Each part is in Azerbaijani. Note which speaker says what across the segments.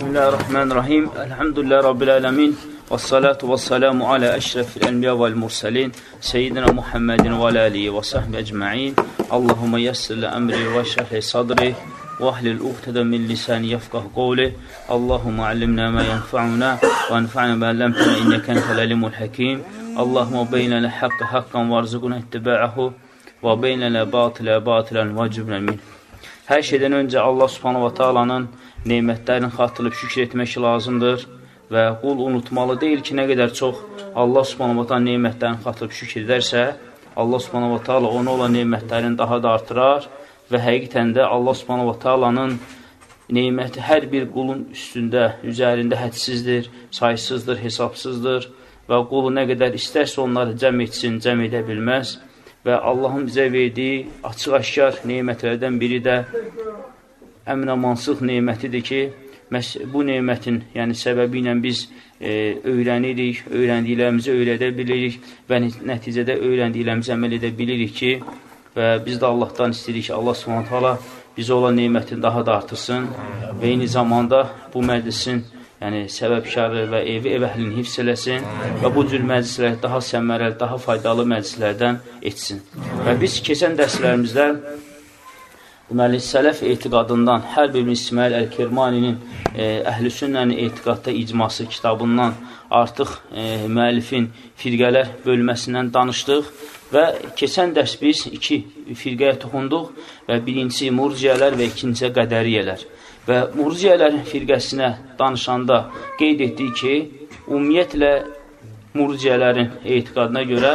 Speaker 1: بسم الله الرحمن الرحيم. الحمد لله رب العالمين والصلاة والسلام على أشرف الأنبياء والمرسلين سيدنا محمد وعلى آله وصحبه أجمعين. اللهم يسر لأمري واشرح صدري واهل الأغتدى من لساني يفقه قولي. اللهم علمنا ما ينفعنا وانفعنا ما علمتنا إنك أنت العلم الحكيم. اللهم بين الحق حقا وارزقنا اتباعه وبين الباطل باطلا واجبنا منه. Hər şeydən öncə Allah subhanahu wa ta'alanın neymətlərini xatırlayıb şükür etmək lazımdır və qul unutmalı deyil ki, nə qədər çox Allah subhanahu wa ta'ala neymətlərini xatırlayıb şükür edərsə, Allah subhanahu wa ta'ala ona olan neymətlərini daha da artırar və həqiqətən də Allah subhanahu wa ta'alanın neyməti hər bir qulun üstündə, üzərində hədsizdir, saysızdır, hesabsızdır və qulu nə qədər istərsə onları cəm etsin, cəm edə bilməz və Allahın bizə verdiyi açıq-aşkar neymətlərdən biri də əminamansıq neymətidir ki, məhz bu neymətin yəni səbəbi ilə biz e, öyrənirik, öyrəndiklərimizi öyrədə bilirik və nəticədə öyrəndiklərimizi əməl edə bilirik ki, və biz də Allahdan istəyirik ki, Allah subhanət hala bizə olan neymətini daha da artırsın. Və eyni zamanda bu məclisin yəni səbəbkarı və evi ev əhlini hifz eləsin və bu cür məclisləri daha səmərəli, daha faydalı məclislərdən etsin. Və biz keçən dərslərimizdə Deməli, sələf etiqadından hər bir İsmail Əl-Kirmaninin e, Əhl-i Sünnənin etiqadda icması kitabından artıq e, müəllifin firqələr bölməsindən danışdıq Və keçən dərs biz iki firqəyə toxunduq və birincisi murciyələr və ikincisi qədəriyələr. Və murciyələr firqəsinə danışanda qeyd etdik ki, ümumiyyətlə murciyələrin etiqadına görə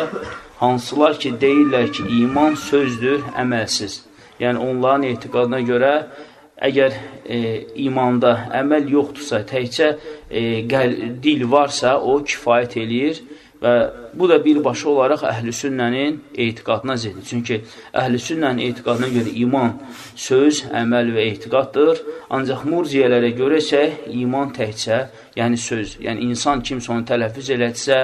Speaker 1: hansılar ki, deyirlər ki, iman sözdür, əməlsiz. Yəni, onların etiqadına görə əgər e, imanda əməl yoxdursa, təkcə e, qəl, dil varsa, o kifayət eləyir Və bu da birbaşa olaraq əhl-i sünnənin etiqadına ziddir. Çünki əhl-i sünnənin etiqadına görə iman söz, əməl və etiqaddır. Ancaq murciyələrə görə isə iman təkcə, yəni söz, yəni insan kimsə onu tələffüz elətsə,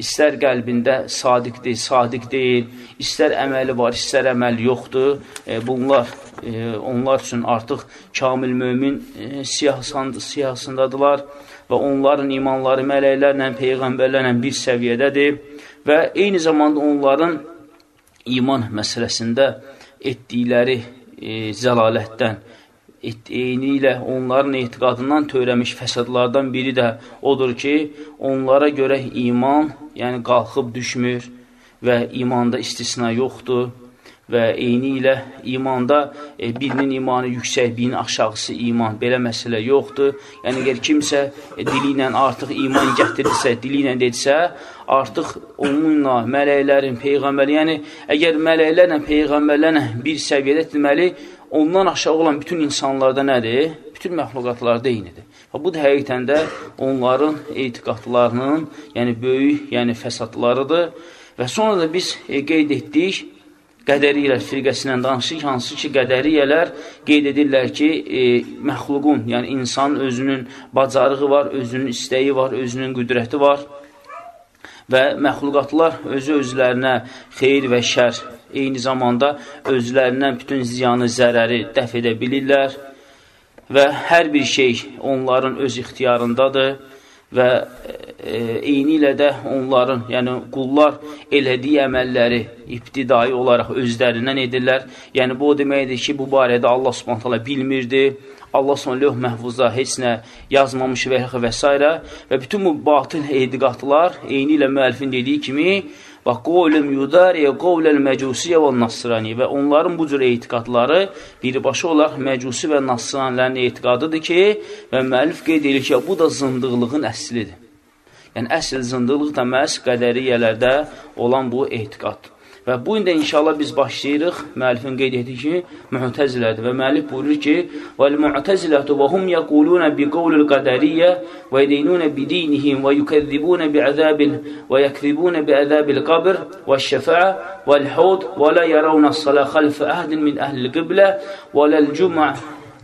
Speaker 1: istər qəlbində sadiqdir, sadiq deyil, istər əməli var, istər əməl yoxdur. E, bunlar e, onlar üçün artıq kamil mömin e, siyahısındadılar və onların imanları mələklərlə, peyğəmbərlərlə bir səviyyədədir və eyni zamanda onların iman məsələsində etdikləri e, zəlalətdən, et, eyni ilə onların etiqadından törəmiş fəsadlardan biri də odur ki, onlara görə iman, yəni qalxıb düşmür və imanda istisna yoxdur və eyni ilə imanda e, birinin imanı yüksək, birinin aşağısı iman. Belə məsələ yoxdur. Yəni, əgər kimsə e, dili ilə artıq iman gətirirsə, dili ilə dedirsə, artıq onunla mələklərin, peyğəmbər, yəni əgər mələklərlə, peyğəmbərlərlə bir səviyyədə deməli, ondan aşağı olan bütün insanlarda nədir? Bütün məxluqatlarda eynidir. Və bu da həqiqətən də onların etiqadlarının, yəni böyük, yəni fəsadlarıdır. Və sonra da biz e, qeyd etdik, qədəriyələr firqəsindən danışır, hansı ki, qədəriyələr qeyd edirlər ki, e, məxluqun, yəni insanın özünün bacarığı var, özünün istəyi var, özünün qüdrəti var və məxluqatlar özü özlərinə xeyir və şər, eyni zamanda özlərindən bütün ziyanı, zərəri dəf edə bilirlər və hər bir şey onların öz ixtiyarındadır və e, eyni ilə də onların, yəni qullar elədiyi əməlləri ibtidai olaraq özlərindən edirlər. Yəni bu o deməkdir ki, bu barədə Allah Subhanahu bilmirdi. Allah Subhanahu lövh məhfuzda heç nə yazmamış və və s. və bütün bu batıl etiqadlar eyni ilə müəllifin dediyi kimi Və qovlüm yudariyə qovləl məcusiyə və nasrani və onların bu cür etiqadları birbaşa olaraq məcusi və nasranilərin etiqadıdır ki, və müəllif qeyd edir ki, bu da zındıqlığın əslidir. Yəni, əsl zındıqlıq da məhz qədəriyyələrdə olan bu etiqaddır. Və bu ində inşallah biz başlayırıq. Müəllifin qeyd etdiyi ki, mühtəzilədir və müəllif buyurur ki: "Vəl-mu'təzilətu və hum yəquluna bi-qawlil qadariyyə və yedinuna bi-dinihim və yukezzibuna bi'azabil və yekzibuna bi'azabil qabr və-şəfa'a vəl-hud və la yarawna as-salah xalf ahadin min ahli-qiblə və lal-cum'a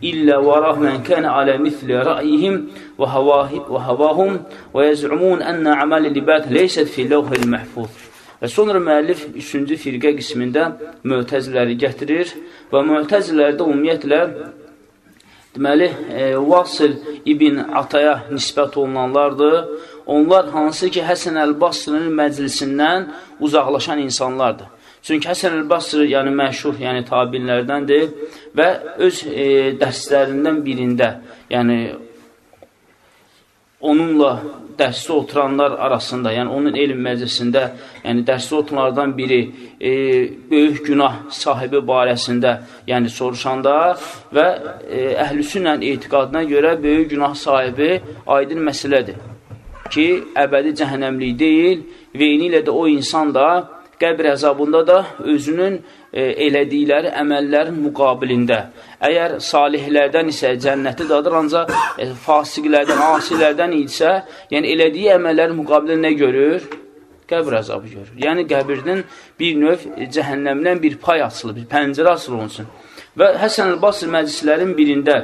Speaker 1: إلا وراه من كان على مثل رأيهم وهواهم ويزعمون أن أعمال العباد ليست في اللوح المحفوظ Və sonra müəllif üçüncü firqə qismində mötəziləri gətirir və mötəzilərdə ümumiyyətlə deməli, e, Vasil ibn Ataya nisbət olunanlardır. Onlar hansı ki, Həsən Əl-Basrının məclisindən uzaqlaşan insanlardır. Çünki Həsən Əl-Basri, yəni məşhur, yəni tabinlərdəndir və öz e, dərslərindən birində, yəni onunla dərsdə oturanlar arasında, yəni onun elm məclisində, yəni dərsdə oturanlardan biri e, böyük günah sahibi barəsində, yəni soruşanda və e, əhlüsünlə etiqadına görə böyük günah sahibi aydın məsələdir ki, əbədi cəhənnəmlik deyil və eyni ilə də o insan da qəbr əzabında da özünün elədikləri əməllərin müqabilində. Əgər salihlərdən isə cənnəti dadır, ancaq e, fasiqlərdən, asilərdən isə, yəni elədiyi əməllərin müqabilində nə görür? Qəbr əzabı görür. Yəni qəbirdən bir növ e, cəhənnəmdən bir pay açılır, bir pəncərə açılır olsun. Və Həsən el-Basr məclislərin birində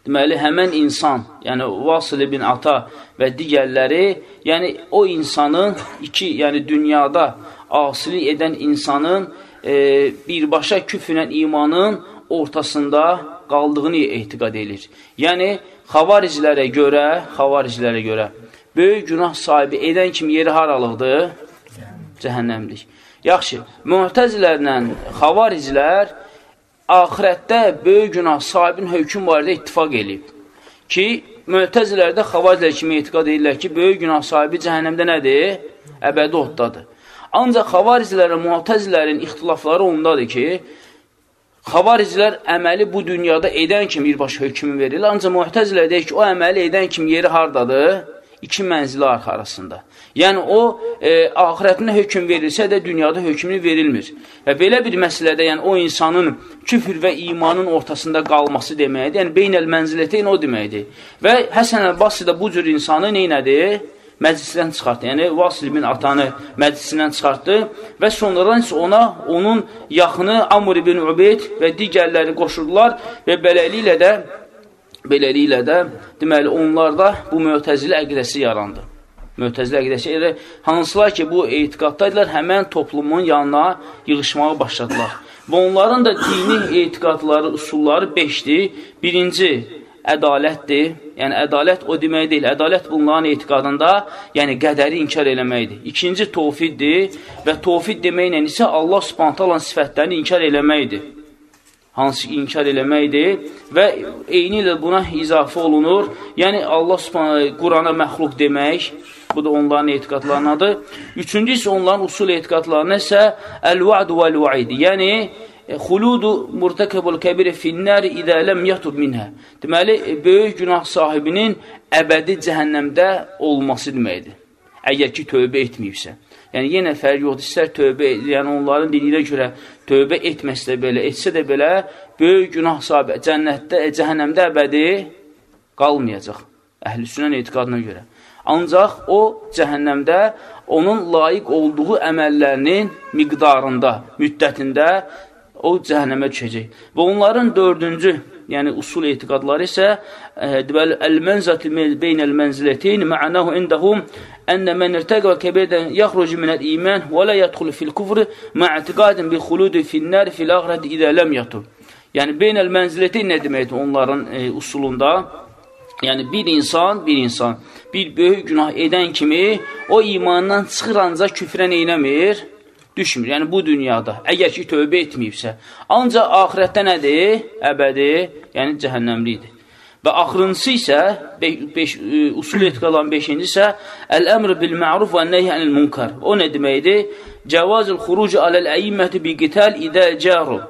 Speaker 1: Deməli, həmən insan, yəni Vasil ibn Ata və digərləri, yəni o insanın iki, yəni dünyada asilik edən insanın e, birbaşa küfrlə imanın ortasında qaldığını etiqad edir. Yəni, xavariclərə görə, xavariclərə görə böyük günah sahibi edən kimi yeri haralıqdır? Cəhənnəmlik. Yaxşı, mühtəzilərlə xavariclər axirətdə böyük günah sahibin hökm barədə ittifaq eləyib ki, mütəzilərdə xavazilər kimi etiqad edirlər ki, böyük günah sahibi cəhənnəmdə nədir? Əbədi oddadır. Ancaq xavaricilərlə mütəzilərin ixtilafları ondadır ki, xavaricilər əməli bu dünyada edən kimi birbaşa hökmü verirlər, ancaq mütəzilər deyir ki, o əməli edən kimi yeri hardadır? İki mənzili arxasında. Yəni, o, e, ahirətində hökum verilsə də dünyada hökmü verilmir. Və belə bir məsələdə, yəni o insanın küfür və imanın ortasında qalması deməkdir. Yəni, beynəl mənzilətəyin o deməkdir. Və Həsən Əl-Basri də bu cür insanı neynədir? Məclisdən çıxartdı. Yəni, Vasil bin Atanı məclisindən çıxartdı və sonradan isə ona, onun yaxını Amr ibn Ubeyd və digərləri qoşurdular və beləliklə də beləliklə də deməli onlarda bu mötəzili əqidəsi yarandı. Möhtəzilə əqidəsi elə hansılar ki, bu etiqaddaydılar, həmən toplumun yanına yığışmağa başladılar. Və onların da dini etiqadları, usulları beşdir. Birinci, ədalətdir. Yəni, ədalət o demək deyil. Ədalət bunların etiqadında, yəni qədəri inkar eləməkdir. İkinci, tovfiddir və tovfid deməklə isə Allah subhanətə olan sifətlərini inkar eləməkdir hansı inkar eləməkdir və eyni ilə buna izafə olunur. Yəni, Allah Qurana məxluq demək, Bu da onların etiqadlarınadır. Üçüncü isə onların usul etiqadlarına isə əl-va'd vəl-va'id. Yəni, e, xuludu murtəkəbul kəbiri finnəri idə ləm yatub minhə. Deməli, böyük günah sahibinin əbədi cəhənnəmdə olması deməkdir. Əgər ki, tövbə etməyibsə. Yəni, yenə fərq yoxdur, istər tövbə, yəni onların dediyinə görə tövbə etməsə də belə, etsə də belə, böyük günah sahibi cənnətdə, e, cəhənnəmdə əbədi qalmayacaq. Əhl-i sünən etiqadına görə. Ancaq o cəhənnəmdə onun layiq olduğu əməllərinin miqdarında, müddətində o cəhənnəmə düşəcək. Və onların dördüncü, yəni usul etiqadları isə e, deməli əl-mənzəti beynəl mənzilətin mə'nahu indahum enne men irtəqə kəbirdən yaxrucu minəl iman və la yədxulu fil kufr ma'tiqadin bi xuludi fi'n-nar fil axirati idə ləm yatub. Yəni beynəl mənzilətin nə deməkdir onların e, usulunda? Yəni, bir insan, bir insan, bir böyük günah edən kimi o imandan çıxır ancaq küfrə neynəmir? Düşmür. Yəni, bu dünyada, əgər ki, tövbə etməyibsə. Ancaq ahirətdə nədir? Əbədi, yəni cəhənnəmlidir. Və axırıncısı isə, beş, beş, usul etiqalan beşinci isə, Əl-əmr bil-məruf və nəhyənil munkar. O nə deməkdir? Cəvazil xurucu aləl-əyimməti bi qital idə cəru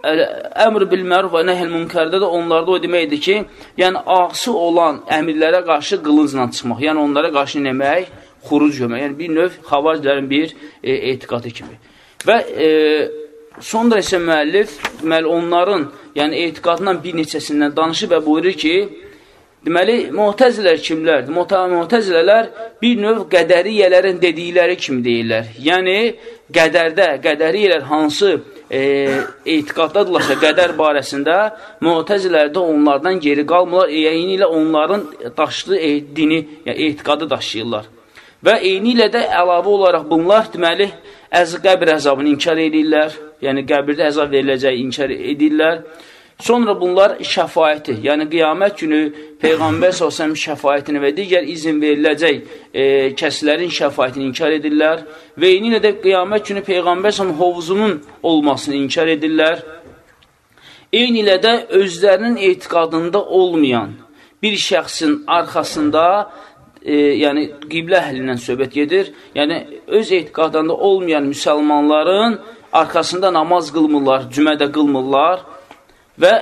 Speaker 1: əmr bil məruf və nəhl münkərdə də onlarda o deməkdir ki, yəni ağsı olan əmirlərə qarşı qılıncla çıxmaq, yəni onlara qarşı nəmək, xuruc görmək, yəni bir növ xavaricilərin bir e, etiqadı kimi. Və e, sonra isə müəllif, deməli, onların yəni etiqadından bir neçəsindən danışıb və buyurur ki, deməli, muhtəzilər kimlərdir? Muhtəzilələr bir növ qədəriyyələrin dedikləri kimi deyirlər. Yəni, qədərdə, qədəriyyələr hansı e, etiqaddadırlarsa qədər barəsində mütəzilərdə onlardan geri qalmırlar, eyni ilə onların daşdığı e, dini, yəni etiqadı daşıyırlar. Və eyni ilə də əlavə olaraq bunlar deməli əz qəbr əzabını inkar edirlər, yəni qəbirdə əzab veriləcəyi inkar edirlər Sonra bunlar şəfayəti, yəni qiyamət günü Peyğəmbər s.ə.v şəfayətini və digər izin veriləcək e, kəslərin şəfayətini inkar edirlər və eyni ilə də qiyamət günü Peyğəmbər s.ə.v hovuzunun olmasını inkar edirlər. Eyni ilə də özlərinin etiqadında olmayan bir şəxsin arxasında e, yəni qiblə əhlindən söhbət gedir. Yəni öz etiqadında olmayan müsəlmanların arxasında namaz qılmırlar, cümədə qılmırlar və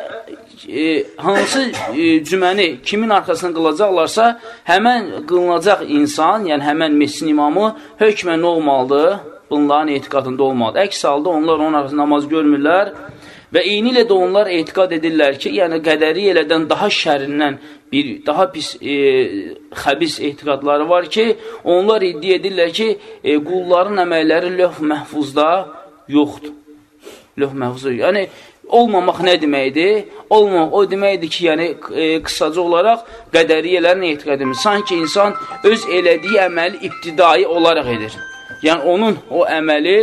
Speaker 1: e, hansı e, cüməni kimin arxasına qılacaqlarsa, həmən qılınacaq insan, yəni həmən messin imamı hökmən olmalıdır? Bunların etiqadında olmalıdır. Əks halda onlar onun arxasında namaz görmürlər və eyni ilə də onlar etiqad edirlər ki, yəni qədəri elədən daha şərindən bir, daha pis e, xəbis etiqadları var ki, onlar iddia edirlər ki, e, qulların əməlləri löh məhfuzda yoxdur. Löh məhfuzda. Yəni, Olmamaq nə deməkdir? Olmamaq o deməkdir ki, yəni e, qısaca olaraq qədəriyyələrin etiqad edir. Sanki insan öz elədiyi əməli ibtidai olaraq edir. Yəni onun o əməli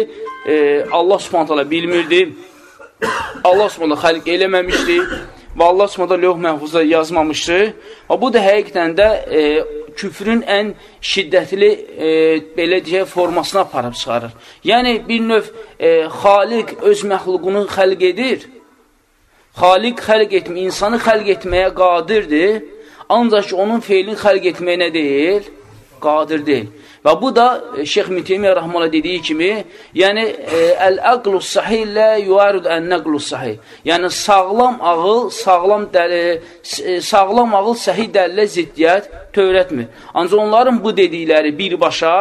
Speaker 1: e, Allah Subhanahu bilmirdi. Allah Subhanahu xəlq eləməmişdi və Allah Subhanahu lövh məhfuzda yazmamışdı. Və bu da həqiqətən də e, küfrün ən şiddətli e, belə deyək formasına aparıb çıxarır. Yəni bir növ e, Xaliq öz məxluqunu xəlq edir Xaliq xəlq etmə, insanı xəlq etməyə qadirdir, ancaq ki, onun feilini xəlq etməyə nə deyil? Qadir deyil. Və bu da e, Şeyx Müteymiyə Rəhmələ dediyi kimi, yəni e, əl-əqlu sahih lə yuarud ən-nəqlu sahih. Yəni sağlam ağıl, sağlam dəli, e, sağlam ağıl səhih dəlilə ziddiyyət törətmir. Ancaq onların bu dedikləri birbaşa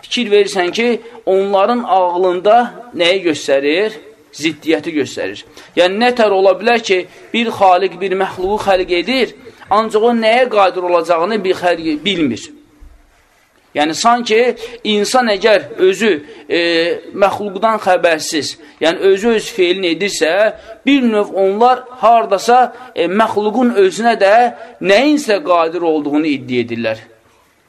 Speaker 1: fikir verirsən ki, onların ağlında nəyi göstərir? ziddiyyəti göstərir. Yəni, nətər ola bilər ki, bir xaliq bir məxluqu xəlq edir, ancaq o nəyə qadir olacağını bir xəlq bilmir. Yəni, sanki insan əgər özü e, məxluqdan xəbərsiz, yəni özü öz feilini edirsə, bir növ onlar haradasa e, məxluqun özünə də nəyinsə qadir olduğunu iddia edirlər.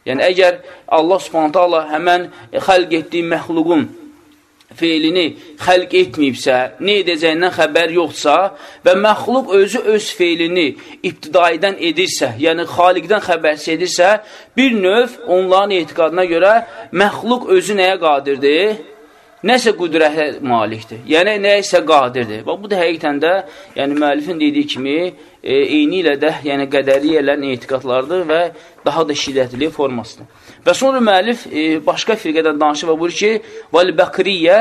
Speaker 1: Yəni, əgər Allah subhanətə Allah həmən e, xəlq etdiyi məxluqun feilini xəlq etməyibsə, nə edəcəyindən xəbər yoxsa və məxluq özü öz feilini ibtidaidən edirsə, yəni xaliqdən xəbərsiz edirsə, bir növ onların etiqadına görə məxluq özü nəyə qadirdir? Nəsə qüdrətə malikdir, yəni nəyə qadirdir. Və bu da həqiqətən də, yəni müəllifin dediyi kimi, e, eyni ilə də, yəni qədəriyyələrin etiqadlardır və daha da şiddətli formasıdır. Və sonra müəllif e, başqa firqədən danışır və buyur ki, vəl-bəqriyyə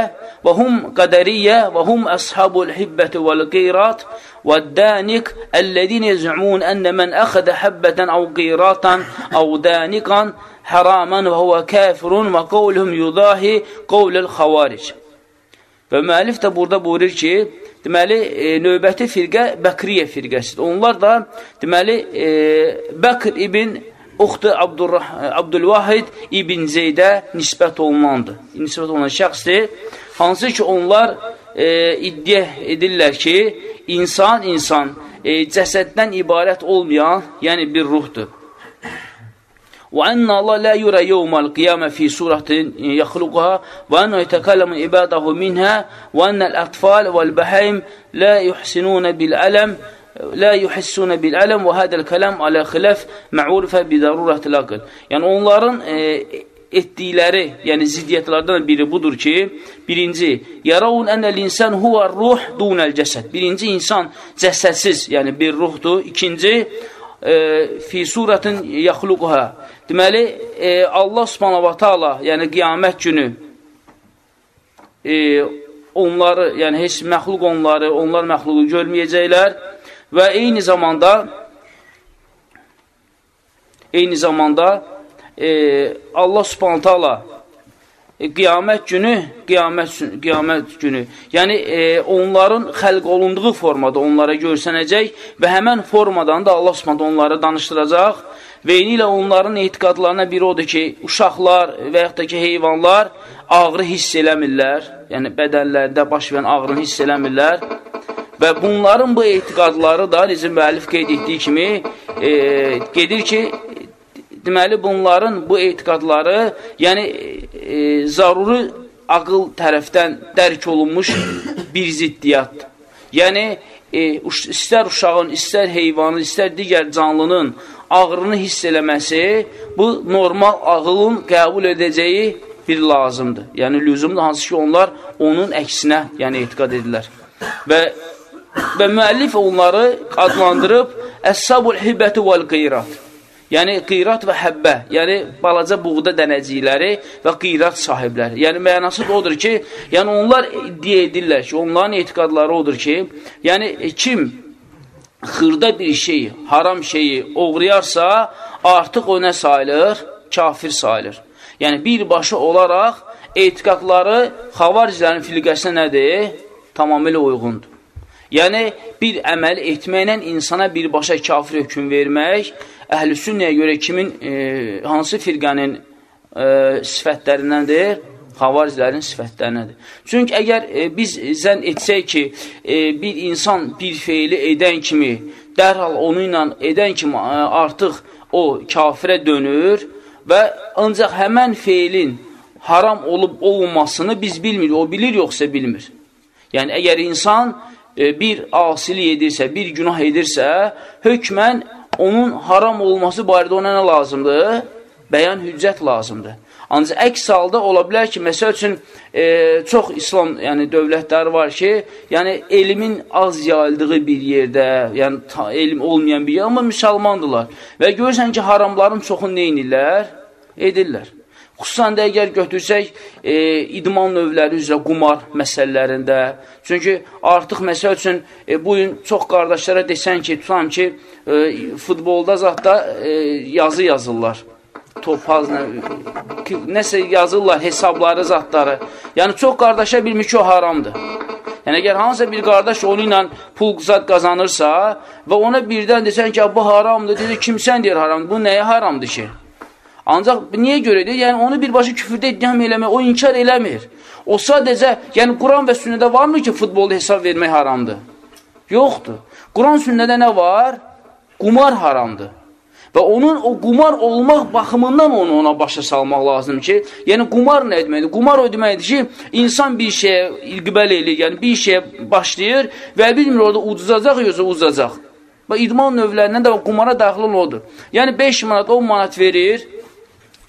Speaker 1: və hum qədəriyyə və hum əshabul hibbəti vəl-qeyrat və dənik əllədin yez'un ənə mən əxədə həbbətən əv qeyratan əv dəniqan həramən və huvə kafirun və qavluhum yudahi qavləl xavaric. Və müəllif də burada buyurur ki, deməli, e, növbəti firqə Bəkriyə firqəsidir. Onlar da, deməli, e, Bəkr ibn Uxtu Abdülvahid İbn Zeydə nisbət olunandır. Nisbət olunan şəxsdir. Hansı ki, onlar e, iddia edirlər ki, insan, insan e, cəsəddən ibarət olmayan, yəni bir ruhdur. وأن الله لا يرى يوم القيامة في سورة يخلقها وأنه يتكلم عباده منها وأن الأطفال والبهائم لا يحسنون بالألم لا yuhissunə bil ələm və hədəl kələm alə xilaf mə'urifə bidarurətil aql. Yəni onların e, etdikləri, yəni ziddiyyətlərdən biri budur ki, birinci, yaravun ənəl insan huvə ruh dunəl cəsəd. Birinci insan cəsədsiz, yəni bir ruhdur. İkinci, e, fi surətin yaxluquha. Deməli, e, Allah subhanahu wa ta'ala, yəni qiyamət günü e, onları, yəni heç məxluq onları, onlar məxluqu görməyəcəklər və eyni zamanda eyni zamanda e, Allah subhanət hala e, qiyamət günü, qiyamət, qiyamət günü, yəni e, onların xəlq olunduğu formada onlara görsənəcək və həmən formadan da Allah subhanət onları danışdıracaq. Və eyni ilə onların etiqadlarına biri odur ki, uşaqlar və yaxud da ki, heyvanlar ağrı hiss eləmirlər, yəni bədənlərdə baş verən ağrını hiss eləmirlər. Və bunların bu etiqadları da necə müəllif qeyd etdiyi kimi e, gedir ki, deməli bunların bu etiqadları, yəni e, zaruri ağıl tərəfdən dərk olunmuş bir ziddiyyatdır. Yəni e, istər uşağın, istər heyvanın, istər digər canlının ağrını hiss eləməsi bu normal ağılın qəbul edəcəyi bir lazımdır. Yəni, lüzumdur, hansı ki, onlar onun əksinə yəni, etiqad edirlər. Və, və müəllif onları adlandırıb Əs-sabul hibəti vəl-qeyrat. Yəni, qeyrat və həbbə, yəni balaca buğda dənəcikləri və qeyrat sahibləri. Yəni, mənası da odur ki, yəni onlar iddia edirlər ki, onların etiqadları odur ki, yəni kim xırda bir şeyi, haram şeyi oğrayarsa, artıq o nə sayılır? Kafir sayılır. Yəni, birbaşa olaraq etiqadları xavaricilərin filqəsinə nədir? Tamamilə uyğundur. Yəni, bir əməl etməklə insana birbaşa kafir hökum vermək, əhl-i sünnəyə görə kimin, e, hansı firqənin e, sifətlərindəndir? Xavaricilərin sifətlərindəndir. Çünki əgər e, biz zən etsək ki, e, bir insan bir feili edən kimi, dərhal onu ilə edən kimi e, artıq o kafirə dönür, və ancaq həmən feilin haram olub olunmasını biz bilmirik, o bilir yoxsa bilmir. Yəni, əgər insan e, bir asilik edirsə, bir günah edirsə, hökmən onun haram olması barədə ona nə lazımdır? Bəyan hüccət lazımdır. Ancaq əks halda ola bilər ki, məsəl üçün, e, çox İslam yəni, dövlətləri var ki, yəni elmin az yayıldığı bir yerdə, yəni ta, elm olmayan bir yer, amma müsəlmandırlar. Və görürsən ki, haramların çoxunu neynirlər? Edirlər. Xüsusən də əgər götürsək e, idman növləri üzrə qumar məsələlərində. Çünki artıq məsəl üçün e, bu gün çox qardaşlara desən ki, tutam ki, e, futbolda zatda e, yazı yazırlar topaz, nə, nəsə yazırlar, hesabları, zatları. Yəni, çox qardaşa bilmir ki, o haramdır. Yəni, əgər hansısa bir qardaş onu ilə pul zat qazanırsa və ona birdən desən ki, bu haramdır, dedi, kimsən deyir haramdır, bu nəyə haramdır ki? Ancaq niyə görədir? Yəni, onu birbaşa küfürdə iddiam eləmək, o inkar eləmir. O sadəcə, yəni, Quran və sünnədə varmı ki, futbolda hesab vermək haramdır? Yoxdur. Quran sünnədə nə var? Qumar haramdır. Və onun o qumar olmaq baxımından onu ona başa salmaq lazım ki, yəni qumar nə deməkdir? Qumar o deməkdir ki, insan bir şeyə ilqibəl eləyir, yəni bir şeyə başlayır və bilmir orada uduzacaq yoxsa uduzacaq. Və idman növlərindən də qumara daxil odur. Yəni 5 manat, 10 manat verir,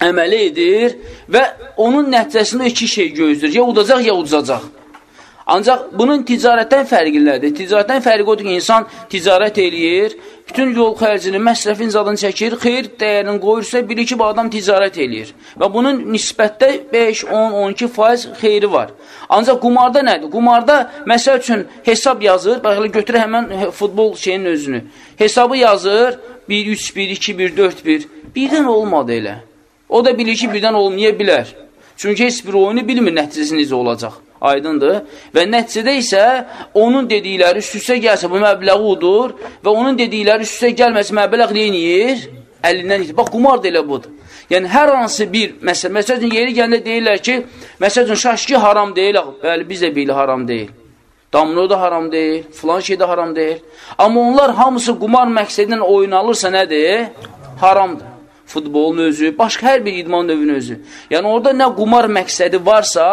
Speaker 1: əməli edir və onun nəticəsində iki şey gözləyir. Ya udacaq, ya uduzacaq. Ancaq bunun ticarətdən fərqi nədir? Ticarətdən fərqi odur ki, insan ticarət eləyir, bütün yol xərcini, məsrəfin zadını çəkir, xeyr dəyərini qoyursa, bilir ki, bu adam ticarət eləyir. Və bunun nisbətdə 5, 10, 12 faiz xeyri var. Ancaq qumarda nədir? Qumarda, məsəl üçün, hesab yazır, bax, götürür həmən futbol şeyinin özünü. Hesabı yazır, 1, 3, 1, 2, 1, 4, 1. Birdən olmadı elə. O da bilir ki, birdən olmaya bilər. Çünki heç bir oyunu bilmir nəticəsi necə olacaq. Aydındır. Və nəticədə isə onun dedikləri üst-üstə gəlsə bu məbləği udur və onun dedikləri üst-üstə gəlməsə məbləğ neyiniyir? Əlindən itir. Bax, qumar da elə budur. Yəni, hər hansı bir, məsəl, məsəl üçün, yeri gəndə deyirlər ki, məsəl üçün, şaşki haram deyil, bəli, biz də bilir haram deyil. Damlo da haram deyil, filan şey də haram deyil. Amma onlar hamısı qumar məqsədindən oyun alırsa nədir? Haramdır. Futbolun özü, başqa hər bir idman növünün özü. Yəni, orada nə qumar məqsədi varsa,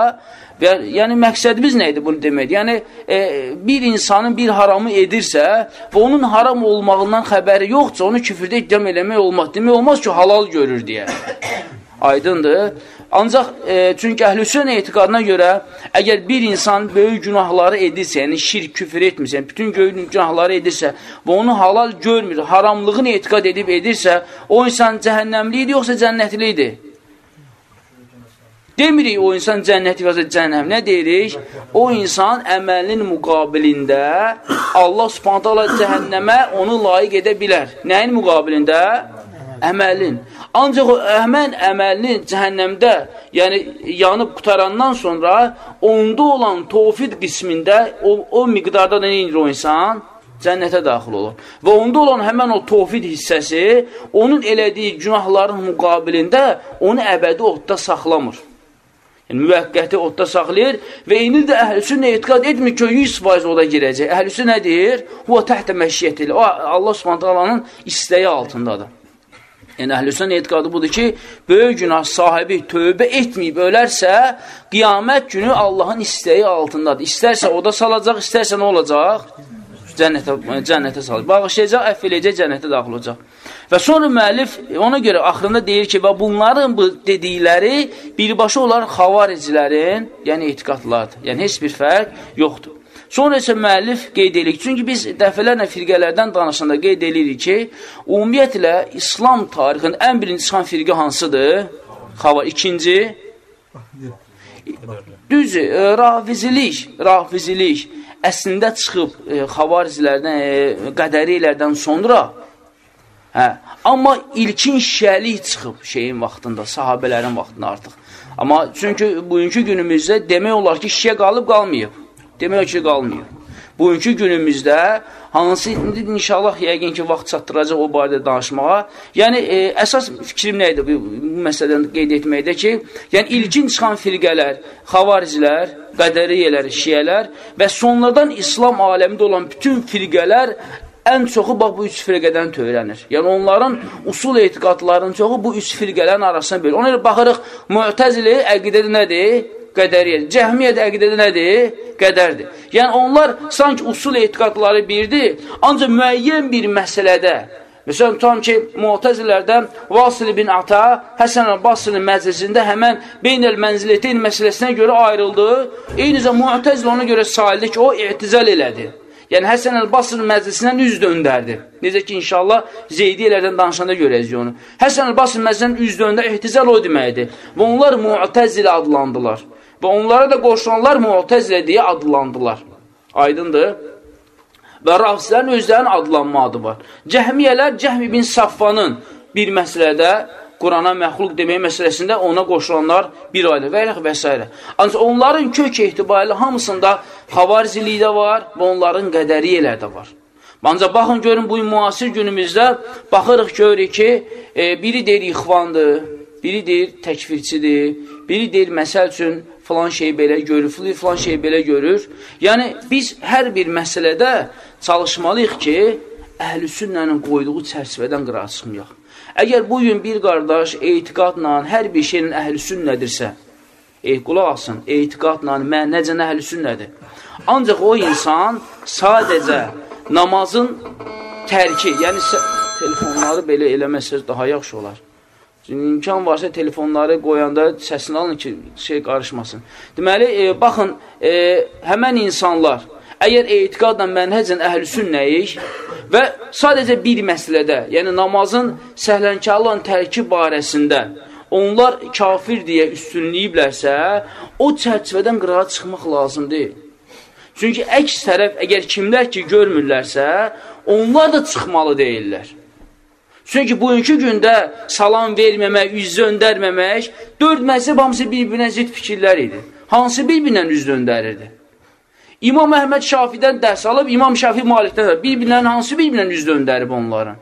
Speaker 1: Və, yəni, məqsədimiz nə idi bunu demək? Yəni, e, bir insanın bir haramı edirsə və onun haram olmağından xəbəri yoxsa, onu küfürdə iddiam eləmək olmaz. Demək olmaz ki, halal görür deyə. Aydındır. Ancaq e, çünki əhlüsün etiqadına görə əgər bir insan böyük günahları edirsə, yəni şirk, küfür etmirsə, yəni bütün böyük günahları edirsə və onu halal görmür, haramlığını etiqad edib edirsə, o insan cəhənnəmli idi yoxsa cənnətli idi? Demirik o insan cənnət yoxsa cəhənnəm. Nə deyirik? O insan əməlinin müqabilində Allah subhanət hala cəhənnəmə onu layiq edə bilər. Nəyin müqabilində? Əməlin. Ancaq o həmən əməlinin cəhənnəmdə, yəni yanıb qutarandan sonra onda olan tovfid qismində o, o miqdarda da neyinir o insan? Cənnətə daxil olur. Və onda olan həmən o tovfid hissəsi onun elədiyi günahların müqabilində onu əbədi odda saxlamır. Yəni, müvəqqəti odda saxlayır və indi də əhlüsünnə etiqad etmir ki, 100% oda girəcək. Əhlüsün nə deyir? Huvə təhtə məşiyyət elə. O, Allah subhanət alanın istəyi altındadır. Yəni, əhlüsün etiqadı budur ki, böyük günah sahibi tövbə etməyib ölərsə, qiyamət günü Allahın istəyi altındadır. İstərsə oda salacaq, istərsə nə olacaq? cənnətə, cənnətə salacaq. Bağışlayacaq, əff eləyəcək, cənnətə daxil olacaq. Və sonra müəllif ona görə axırında deyir ki, və bunların bu dedikləri birbaşa olaraq xavaricilərin, yəni etiqadlardır. Yəni heç bir fərq yoxdur. Sonra isə müəllif qeyd edirik. Çünki biz dəfələrlə firqələrdən danışanda qeyd edirik ki, ümumiyyətlə İslam tarixinin ən birinci çıxan firqə hansıdır? Xavar. İkinci Düz, e, rafizilik, rafizilik əslində çıxıb e, xavaricilərdən, e, qədərilərdən sonra hə, amma ilkin şiəlik çıxıb şeyin vaxtında, sahabələrin vaxtında artıq. Amma çünki bugünkü günümüzdə demək olar ki, şiə qalıb qalmayıb. Demək ki, qalmayıb. Bugünkü günümüzdə hansı, indi inşallah yəqin ki, vaxt çatdıracaq o barədə danışmağa. Yəni, e, əsas fikrim nə idi bu, bu məsələdən qeyd etməkdə ki, yəni ilkin çıxan firqələr, xavaricilər, qədəriyyələr, şiyələr və sonradan İslam aləmində olan bütün firqələr ən çoxu bax bu üç firqədən töyrənir. Yəni onların usul etiqadlarının çoxu bu üç firqələrin arasına bölür. Ona görə baxırıq, Mu'təzili əqidədə nədir? Qədəriyyə. Cəhmiyyə də əqidədə nədir? Qədərdir. Yəni onlar sanki usul etiqadları birdir, ancaq müəyyən bir məsələdə Məsələn, tutam ki, Mu'təzilərdən Vasil ibn Ata Həsən el-Basrın məclisində həmən beynəl mənziliyyətin məsələsinə görə ayrıldı. Eyni zamanda Mu'təzil ona görə sayıldı ki, o etizal elədi. Yəni, Həsən el-Basrın məclisindən üz döndərdi. Necə ki, inşallah, Zeydiyyələrdən danışanda görəcək onu. Həsən el-Basrın məclisindən üz döndər, ehtizal o deməkdir. Və onlar Mu'təzilə adlandılar. Və onlara da qoşulanlar Mu'təzilə deyə adlandılar. Aydındır? Və rafislərin özlərinin adlanma adı var. Cəhmiyyələr Cəhm ibn Safvanın bir məsələdə Qurana məxluq demək məsələsində ona qoşulanlar bir aydır və və s. Ancaq onların kök etibarilə hamısında xavaricilik də var və onların qədəriyələr də var. Ancaq baxın, görün, bu müasir günümüzdə baxırıq, görürük ki, e, biri deyir ixvandır, biri deyir təkfirçidir, biri deyir məsəl üçün filan şey belə görür, filan şey belə görür. Yəni, biz hər bir məsələdə çalışmalıyıq ki, əhl-i sünnənin qoyduğu çərçivədən qırağa çıxmayaq. Əgər bugün bir qardaş etiqadla hər bir şeyin əhl-i sünnədirsə, e, qulaq asın, etiqadla mənəcən əhl-i sünnədir. Ancaq o insan sadəcə namazın tərki, yəni telefonları belə eləməsəz daha yaxşı olar. İmkan varsa telefonları qoyanda səsini alın ki, şey qarışmasın. Deməli, e, baxın, e, həmən insanlar, əgər etiqadla mənhəcən əhlüsünnəyik və sadəcə bir məsələdə, yəni namazın səhlənkarlığın tərki barəsində onlar kafir deyə üstünləyiblərsə, o çərçivədən qırağa çıxmaq lazım deyil. Çünki əks tərəf, əgər kimlər ki görmürlərsə, onlar da çıxmalı deyirlər. Çünki bugünkü gündə salam verməmək, üz döndərməmək, dörd məzhəb hamısı bir-birinə zid fikirlər idi. Hansı bir-birinə üz döndərirdi? İmam Əhməd Şafidən dərs alıb, İmam Şafi Malikdən də bir-birinə hansı bir-birinə üz döndərib onların?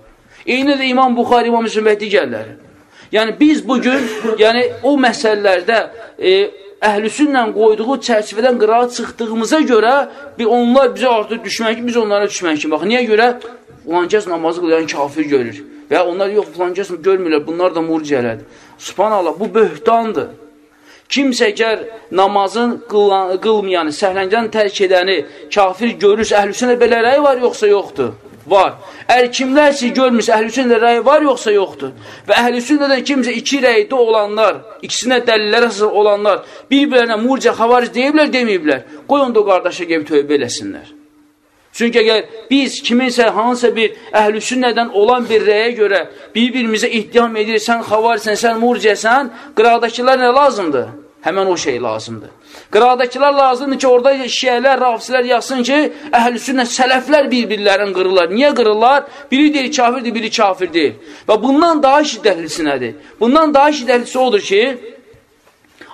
Speaker 1: Eyni də İmam Buxari, İmam Müslim digərləri. Yəni biz bugün, yəni o məsələlərdə e, əhlüsünlə qoyduğu çərçivədən qırağa çıxdığımıza görə bir onlar bizə artıq düşmək ki, biz onlara düşmək ki. Bax, niyə görə? Ulan kəs namazı qılayan kafir görür. Və onlar yox, filan kəs görmürlər, bunlar da murciyələdir. Subhanallah, bu böhtandır. Kimsə əgər namazın qılmayanı, səhləngən tərk edəni kafir görürsə, əhlüsünə belə rəy var, yoxsa yoxdur? Var. Əgər kimlər ki, görmürsə, əhlüsünə rəy var, yoxsa yoxdur? Və əhlüsünədən kimsə iki rəydə olanlar, ikisinə dəlillər olanlar, bir-birlərinə murciə, xavaric deyiblər, deməyiblər. Qoy onda o qardaşa qeyb tövbə eləsinlər. Çünki əgər biz kiminsə hansısa bir əhlüsünnədən olan bir rəyə görə bir-birimizə ihtiyam edir, sən xavarsən, sən murcəsən, qıraqdakılar nə lazımdır? Həmən o şey lazımdır. Qıraqdakılar lazımdır ki, orada şiələr, rafislər yazsın ki, əhlüsünnə sələflər bir-birlərini qırırlar. Niyə qırırlar? Biri deyir kafirdir, biri kafir deyil. Və bundan daha şiddətlisi nədir? Bundan daha şiddətlisi odur ki,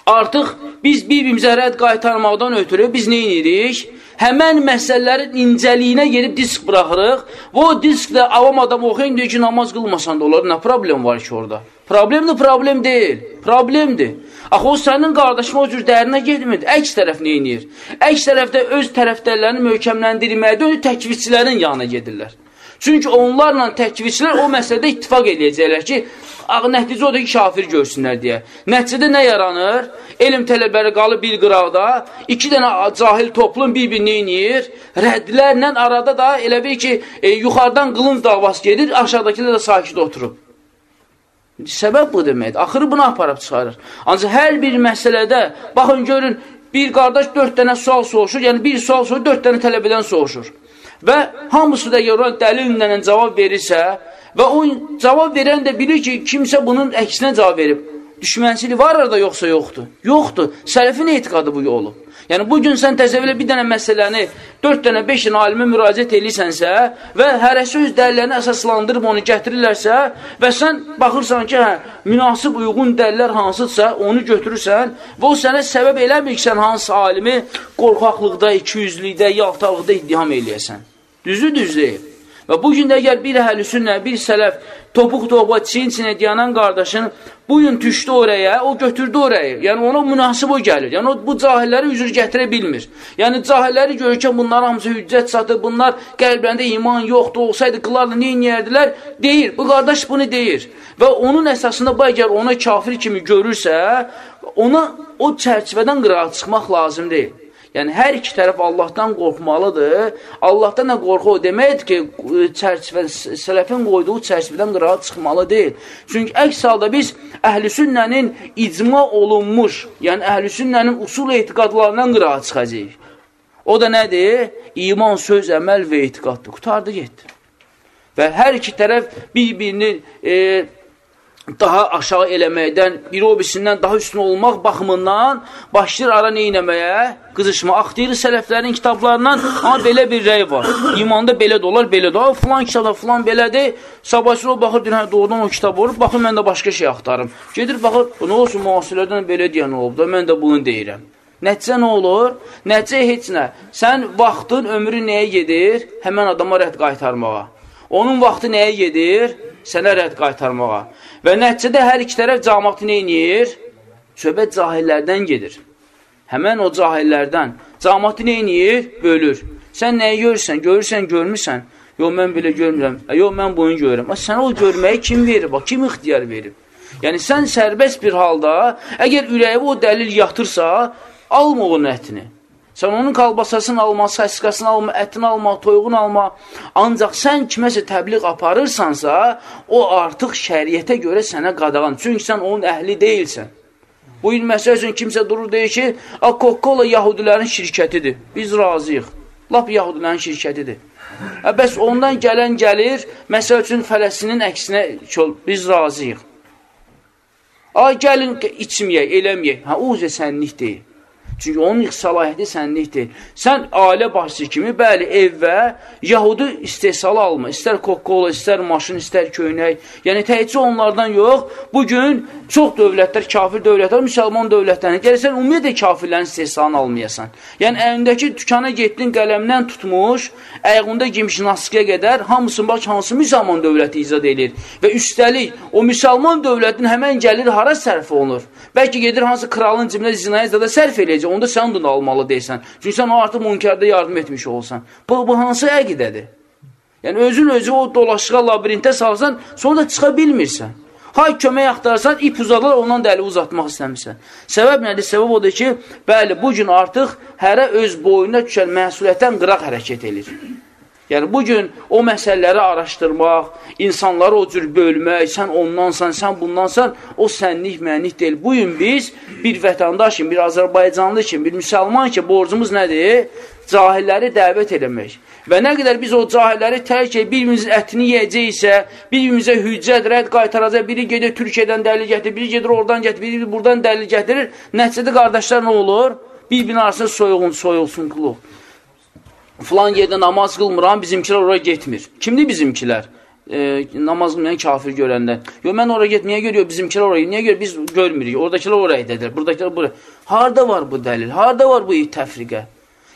Speaker 1: artıq biz bir-birimizə rədd qaytarmaqdan ötürü biz nə edirik? Həmən məsələlərin incəliyinə gedib disk buraxırıq və o diskdə avam adam oxuyun deyir ki, namaz qılmasan da olar. Nə problem var ki orada? Problemdir, problem deyil. Problemdir. Axı o sənin qardaşın o cür dərinə getmir. Əks tərəf edir? Əks tərəfdə öz tərəfdərlərini möhkəmləndirməkdə önü təkvirçilərin yanına gedirlər. Çünki onlarla təkvirçilər o məsələdə ittifaq eləyəcəklər ki, nəticə odur ki, kafir görsünlər deyə. Nəticədə nə yaranır? Elm tələbəri qalır bir qıraqda, iki dənə cahil toplum bir-birini inir, rəddilərlə arada da elə bir ki, e, yuxarıdan qılınc davası gedir, aşağıdakilər də sakit oturub. Səbəb bu deməkdir. Axırı bunu aparıb çıxarır. Ancaq hər bir məsələdə, baxın görün, bir qardaş dörd dənə sual soruşur, yəni bir sual soruşur, dörd dənə tələbədən soruşur. Və hamısı da yoran dəlillə cavab verirsə və o cavab verən də bilir ki, kimsə bunun əksinə cavab verib. Düşmənçilik var orada yoxsa yoxdur? Yoxdur. Sələfin etiqadı bu olub. Yəni, bugün sən təsəvvürlə bir dənə məsələni 4 dənə, 5 dənə alimə müraciət edirsənsə və hərəsi öz dəlillərini əsaslandırıb onu gətirirlərsə və sən baxırsan ki, hə, münasib uyğun dəlillər hansıdsa, onu götürürsən və o sənə səbəb eləmir ki, sən hansı alimi qorxaqlıqda, ikiyüzlükdə, yaltalıqda iddiham eləyəsən. Düzdür, düz deyil. Və bu gün də əgər bir əhlüsünnə, bir sələf topuq topuğa çin-çinə deyanan qardaşın bu gün düşdü oraya, o götürdü orayı. Yəni ona münasib o gəlir. Yəni o bu cahilləri üzr gətirə bilmir. Yəni cahilləri görürkən bunlar hamısı hüccət satır, bunlar qəlblərində iman yoxdur, olsaydı qılarla nə edərdilər? Deyir, bu qardaş bunu deyir. Və onun əsasında bu əgər ona kafir kimi görürsə, ona o çərçivədən qırağa çıxmaq lazım deyil. Yəni, hər iki tərəf Allahdan qorxmalıdır. Allahdan da qorxu o deməkdir ki, çərçivə, sələfin qoyduğu çərçivədən qırağa çıxmalı deyil. Çünki əks halda biz əhl-i sünnənin icma olunmuş, yəni əhl-i sünnənin usul etiqadlarından qırağa çıxacaq. O da nədir? İman, söz, əməl və etiqaddır. Qutardı, getdi. Və hər iki tərəf bir-birini e, daha aşağı eləməkdən, biri o birisindən daha üstün olmaq baxımından başlayır ara neynəməyə? Qızışma. Axtayır sələflərin kitablarından, amma belə bir rəy var. İmanda belə də olar, belə də. Filan kitabda filan belədir. Sabahçı o baxır, hə, doğrudan o kitab olur. Baxır, mən də başqa şey axtarım. Gedir, baxır, nə olsun, müasirlərdən belə deyən olub da, mən də bunu deyirəm. Nəticə nə olur? Nəticə heç nə. Sən vaxtın, ömrü nəyə gedir? Həmən adama rədd qaytarmağa. Onun vaxtı nəyə gedir? Sənə rədd qaytarmağa. Və nəticədə hər iki tərəf cəmatı neyniyir? Söhbət cahillərdən gedir. Həmən o cahillərdən. Cəmatı neyniyir? Bölür. Sən nəyi görürsən? Görürsən, görmürsən. Yox, mən belə görmürəm. Yox, mən bunu görürəm. Sənə o görməyi kim verir? Bax, kim ixtiyar verib? Yəni, sən sərbəst bir halda, əgər ürəyi o dəlil yatırsa, alma onun ətini. Sən onun kalbasasını alma, saskasını alma, ətini alma, toyuğunu alma. Ancaq sən kiməsə təbliğ aparırsansa, o artıq şəriətə görə sənə qadağan. Çünki sən onun əhli deyilsən. Bu il məsəl üçün kimsə durur deyir ki, Coca-Cola yahudilərin şirkətidir. Biz razıyıq. Lap yahudilərin şirkətidir. Ə, bəs ondan gələn gəlir, məsəl üçün fələsinin əksinə biz razıyıq. Ay, gəlin içməyək, eləməyək. Hə, o sənlik deyil. Çünki onun səlahiyyəti sənlikdir. Sən ailə başçı kimi, bəli, ev və yahudi istehsalı alma. İstər Coca-Cola, istər maşın, istər köynək. Yəni, təhcə onlardan yox. Bugün çox dövlətlər, kafir dövlətlər, müsəlman dövlətlərini gəlirsən, ümumiyyətlə kafirlərin istehsalını almayasan. Yəni, əlindəki dükana getdin, qələmdən tutmuş, əyğunda giymiş naskiyə qədər, hamısını bax, hansı müsəlman dövləti icad edir. Və üstəlik, o müsəlman dövlətin həmən gəlir, hara sərf olunur? Bəlkə gedir, hansı kralın cibinə zinayət da sərf eləyəcək onda sən bunu almalı deysən. Çünki sən artıq münkərdə yardım etmiş olsan. Bu, bu hansı əqidədir? Yəni, özün özü o dolaşıqa labirintə salsan, sonra da çıxa bilmirsən. Hay kömək axtarsan, ip uzadlar, ondan dəli uzatmaq istəmirsən. Səbəb nədir? Səbəb odur ki, bəli, bu gün artıq hərə öz boyuna düşən məsuliyyətdən qıraq hərəkət edir. Yəni, bugün o məsələləri araşdırmaq, insanları o cür bölmək, sən ondansan, sən bundansan, o sənlik, mənlik deyil. Bugün biz bir vətəndaş kimi, bir Azərbaycanlı kimi, bir müsəlman ki, borcumuz nədir? Cahilləri dəvət eləmək. Və nə qədər biz o cahilləri tərk edib, birimizin ətini yiyəcəksə, birimizə hüccət, rədd qaytaracaq, biri gedir Türkiyədən dəlil gətirir, biri gedir oradan gətirir, biri buradan dəlil gətirir. Nəticədə qardaşlar nə olur? Bir-birinin arasında soyulsun, soyulsun qılıq filan yerdə namaz qılmıram, bizimkilər oraya getmir. Kimdir bizimkilər? E, namaz qılmayan kafir görəndə. Yox, mən oraya getməyə görə, bizimkilər oraya, niyə görə biz görmürük? Oradakilər oraya edir, buradakilər buraya. Harada var bu dəlil? Harada var bu təfriqə?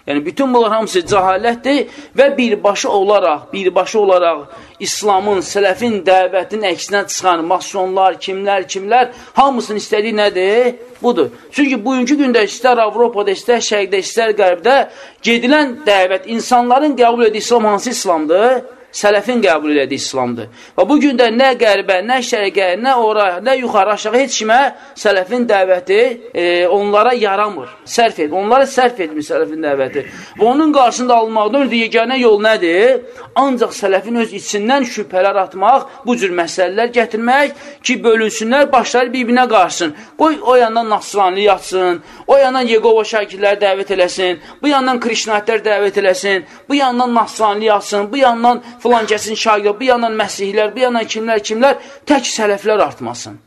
Speaker 1: Yəni, bütün bunlar hamısı cəhalətdir və birbaşa olaraq, birbaşa olaraq İslamın, sələfin dəvətinin əksinə çıxan masonlar, kimlər, kimlər, hamısının istədiyi nədir? Budur. Çünki bugünkü gündə istər Avropada, istər Şərqdə, istər Qərbdə gedilən dəvət, insanların qəbul etdiyi İslam hansı İslamdır? Sələfin qəbul elədiyi İslamdır. Və bu gün də nə qərbə, nə şərqə, nə ora, nə yuxarı aşağı heç kimə sələfin dəvəti e, onlara yaramır. Sərf et. Onlara sərf etmiş sələfin dəvəti. Və onun qarşısında alınmaqdan öncə yeganə yol nədir? Ancaq sələfin öz içindən şübhələr atmaq, bu cür məsələlər gətirmək ki, bölünsünlər, başları bir-birinə qarşısın. Qoy o yandan Nasrani yatsın, o yandan Yegova şəkillər dəvət eləsin, bu yandan Krişnatlər dəvət eləsin, bu yandan Nasrani yatsın, bu yandan filan kəsin şagird, bu yandan məsihlər, bu yandan kimlər, kimlər, tək sələflər artmasın.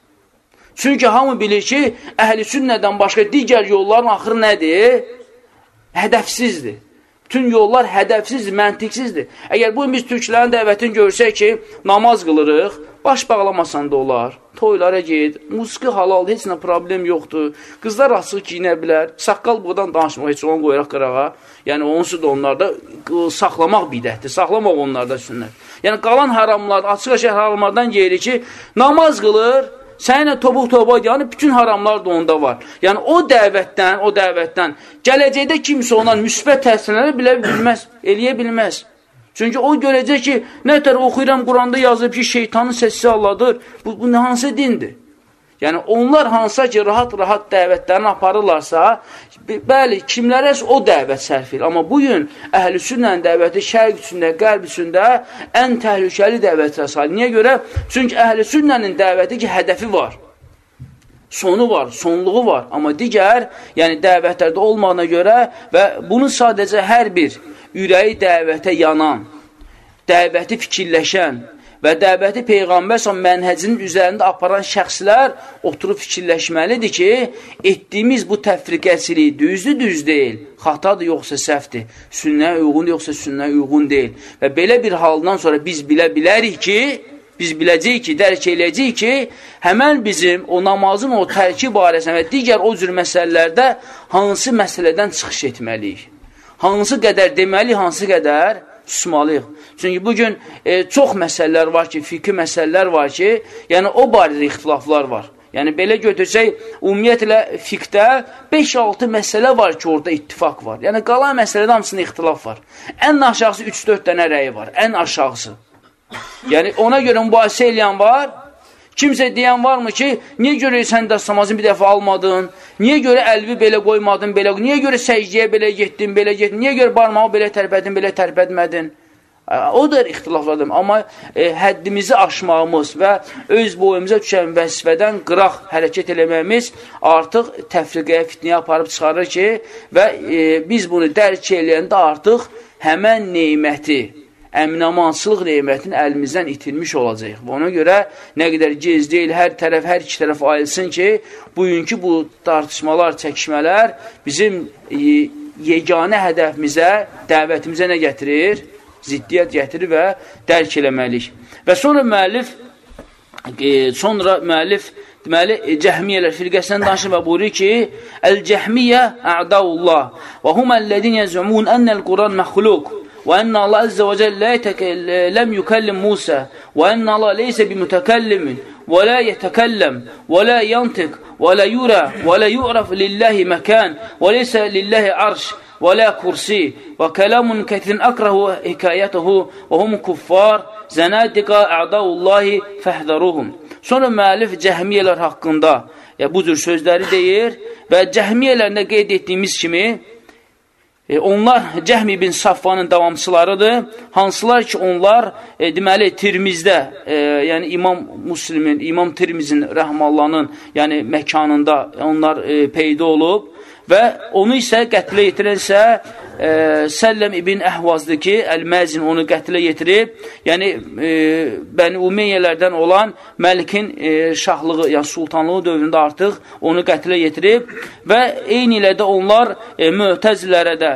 Speaker 1: Çünki hamı bilir ki, əhl-i sünnədən başqa digər yolların axırı nədir? Hədəfsizdir. Bütün yollar hədəfsiz, məntiqsizdir. Əgər bu biz türklərin dəvətini görsək ki, namaz qılırıq, baş bağlamasan da olar, toylara ged, musiqi halal, heç nə problem yoxdur, qızlar açıq giyinə bilər, saqqal buğdan danışmaq, heç onu qoyaraq qırağa, yəni onsuz da onlarda saxlamaq bidətdir, saxlamaq onlarda sünnət. Yəni qalan haramlar, açıq-açıq haramlardan gelir ki, namaz qılır, Səninlə tobuq toba yəni bütün haramlar da onda var. Yəni o dəvətdən, o dəvətdən gələcəkdə kimsə ona müsbət təsirləri bilə bilməz, eləyə bilməz. Çünki o görəcək ki, nə tər oxuyuram Quranda yazıb ki, şeytanın səsi Allahdır. Bu, bu hansı dindir? Yəni, onlar hansısa ki, rahat-rahat dəvətlərini aparırlarsa, bəli, kimlərəs o dəvət sərf edir. Amma bugün əhl-i sünnənin dəvəti şərq üçündə, qərb üçündə ən təhlükəli dəvətlə sayılır. Niyə görə? Çünki əhl-i sünnənin dəvəti ki, hədəfi var. Sonu var, sonluğu var. Amma digər, yəni dəvətlərdə olmağına görə və bunu sadəcə hər bir ürəyi dəvətə yanan, dəvəti fikirləşən, və dəvəti Peyğəmbər son mənhəcinin üzərində aparan şəxslər oturub fikirləşməlidir ki, etdiyimiz bu təfriqəçilik düzdür, düz deyil, xatadır yoxsa səhvdir, sünnəyə uyğun yoxsa sünnəyə uyğun deyil. Və belə bir haldan sonra biz bilə bilərik ki, biz biləcəyik ki, dərk eləyəcəyik ki, həmən bizim o namazın o tərki barəsində və digər o cür məsələlərdə hansı məsələdən çıxış etməliyik? Hansı qədər deməli, hansı qədər susmalıyıq. Çünki bugün e, çox məsələlər var ki, fikri məsələlər var ki, yəni o barədə ixtilaflar var. Yəni, belə götürsək, ümumiyyətlə fiqdə 5-6 məsələ var ki, orada ittifak var. Yəni, qalan məsələdə hamısında ixtilaf var. Ən aşağısı 3-4 dənə rəyi var, ən aşağısı. Yəni, ona görə mübahisə eləyən var, Kimsə deyən varmı ki, niyə görə sən dəstəmazını bir dəfə almadın? Niyə görə əlvi belə qoymadın, belə Niyə görə səcdiyə belə getdin, belə getdin? Niyə görə barmağı belə tərpədin, belə tərpədmədin? O da ixtilaflardır. Amma e, həddimizi aşmağımız və öz boyumuza düşən vəzifədən qıraq hərəkət eləməyimiz artıq təfriqəyə, fitniyə aparıb çıxarır ki, və e, biz bunu dərk eləyəndə artıq həmən neyməti, əminamançılıq neymətini əlimizdən itirmiş olacaq. Və ona görə nə qədər gez deyil, hər tərəf, hər iki tərəf ayılsın ki, bugünkü bu tartışmalar, çəkişmələr bizim e, yeganə hədəfimizə, dəvətimizə nə gətirir? Ziddiyyət gətirir və dərk eləməliyik. Və sonra müəllif, e, sonra müəllif deməli, e, cəhmiyyələr firqəsindən danışır və buyurur ki, Əl-cəhmiyyə ə'daullah və huməl-ləzin yəzümun ənəl Quran məxluq وأن الله عز وجل لا يتك... لم يكلم موسى وأن الله ليس بمتكلم ولا يتكلم ولا ينطق ولا يرى ولا يعرف لله مكان وليس لله عرش ولا كرسي وكلام كثير أكره حكايته وهم كفار زنادقة أعضاء الله فاحذروهم Sonra müəllif cəhmiyyələr haqqında ya, bu cür sözləri deyir və cəhmiyyələrində qeyd etdiyimiz kimi E, onlar Cəhm ibn Safvanın davamçılarıdır. Hansılar ki, onlar e, deməli Tirmizdə, e, yəni İmam Müslimin, İmam Tirmizin rəhmallanın, yəni məkanında onlar e, peyda olub və onu isə qətlə yetirənsə e, Səlləm ibn Əhvazdır ki, Əl-Məzin onu qətlə yetirib, yəni e, Bəni Umeyyələrdən olan Məlikin e, şahlığı, yəni sultanlığı dövründə artıq onu qətlə yetirib və eyni ilə də onlar e, mühtəzilərə də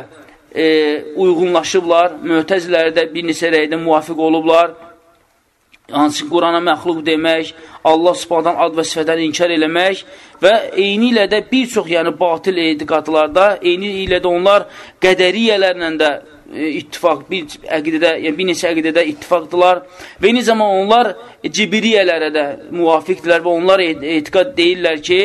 Speaker 1: e, uyğunlaşıblar, mühtəzilərə də bir neçə rəydə müvafiq olublar hansı Qurana məxluq demək, Allah subhanadan ad və sifədən inkar eləmək və eyni ilə də bir çox yəni batil etiqadlarda, eyni ilə də onlar qədəriyyələrlə də e, ittifaq, bir əqidədə, yəni bir neçə əqidədə ittifaqdılar və eyni zaman onlar cibriyələrə də müvafiqdirlər və onlar etiqad deyirlər ki,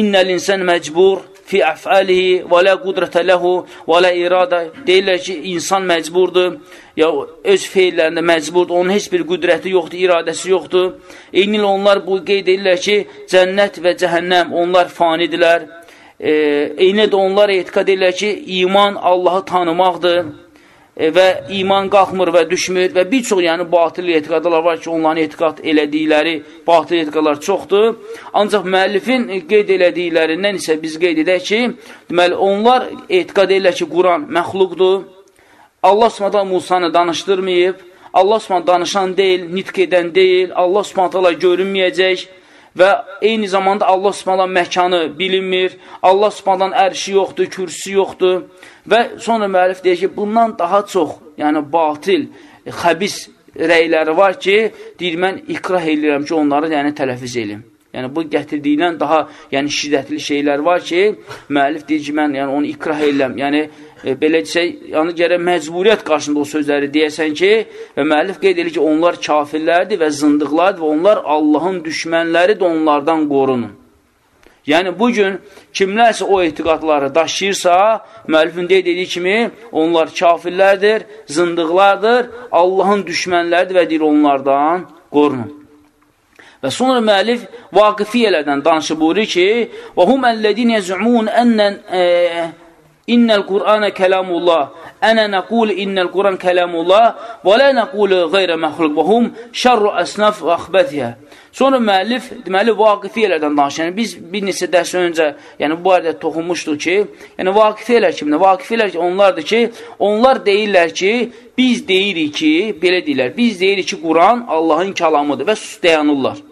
Speaker 1: innəl insən məcbur fi əfəlihi və la qudrətə ləhu və la iradə. Deyirlər ki, insan məcburdur, ya öz feillərində məcburdur, onun heç bir qüdrəti yoxdur, iradəsi yoxdur. Eynilə onlar bu qeyd edirlər ki, cənnət və cəhənnəm onlar fanidirlər. E, eynilə də onlar etiqad edirlər ki, iman Allahı tanımaqdır və iman qalxmır və düşmür və bir çox yəni batil etiqadlar var ki, onların etiqad elədikləri batil etiqadlar çoxdur. Ancaq müəllifin qeyd elədiklərindən isə biz qeyd edək ki, deməli onlar etiqad edirlər ki, Quran məxluqdur. Allah Subhanahu Musanı danışdırmayıb, Allah Subhanahu danışan deyil, nitq edən deyil, Allah Subhanahu görünməyəcək və eyni zamanda Allah Subhanahu məkanı bilinmir, Allah Subhanahu ərşi yoxdur, kürsüsü yoxdur. Və sonra müəllif deyir ki, bundan daha çox, yəni batil, xəbis rəyləri var ki, deyir, mən ikrah edirəm ki, onları yəni tələfiz edim. Yəni, bu gətirdiyindən daha yəni, şiddətli şeylər var ki, müəllif deyir ki, mən yəni, onu ikrah edirəm. Yəni, e, belə desək, yəni gərək məcburiyyət qarşında o sözləri deyəsən ki, və müəllif qeyd edir ki, onlar kafirlərdir və zındıqlardır və onlar Allahın düşmənləri də onlardan qorunun. Yəni, bugün kimlərsə o etiqadları daşıyırsa, müəllifin dediyi kimi, onlar kafirlərdir, zındıqlardır, Allahın düşmənləridir və deyir onlardan qorunun. Və sonra müəllif vaqifiyələrdən danışıb buyurur ki, "Və hum ellezine yez'umun ennen innel Qur'ana kelamullah. Ana naqul innel Qur'an kelamullah və la naqulu ghayra mahluq və hum şerru asnaf və akhbathiha." Sonra müəllif deməli vaqifiyələrdən danışır. Yəni, biz bir neçə dərs öncə, yəni bu barədə toxunmuşduq ki, yəni vaqifiyələr kimdir? Vaqifiyələr onlardır ki, onlar deyirlər ki, biz deyirik ki, belə deyirlər. Biz deyirik ki, Quran Allahın kəlamıdır və sus dayanırlar.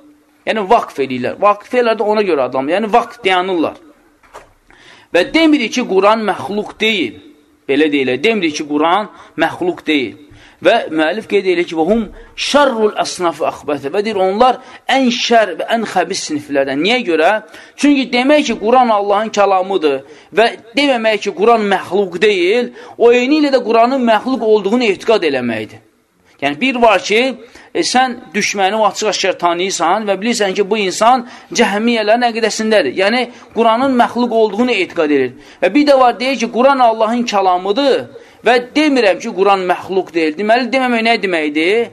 Speaker 1: Yəni, vaqf edirlər. Vaqifiyələr də ona görə adamdır. Yəni, vaqf dayanırlar. Və demirik ki, Quran məxluq deyil. Belə deyilir. Demirik ki, Quran məxluq deyil. Və müəllif qeyd edir ki, vəhum şərrul əsnafı əxbəti və deyir, onlar ən şər və ən xəbis siniflərdən. Niyə görə? Çünki demək ki, Quran Allahın kəlamıdır və deməmək ki, Quran məxluq deyil, o eyni ilə də Quranın məxluq olduğunu etiqad eləməkdir. Yəni, bir var ki, e, sən düşməni açıq-aşkar tanıyırsan və bilirsən ki, bu insan cəhmiyyələrin əqidəsindədir. Yəni, Quranın məxluq olduğunu etiqad edir. Və bir də var, deyir ki, Quran Allahın kəlamıdır və demirəm ki, Quran məxluq deyil. Deməli, deməmək nə deməkdir?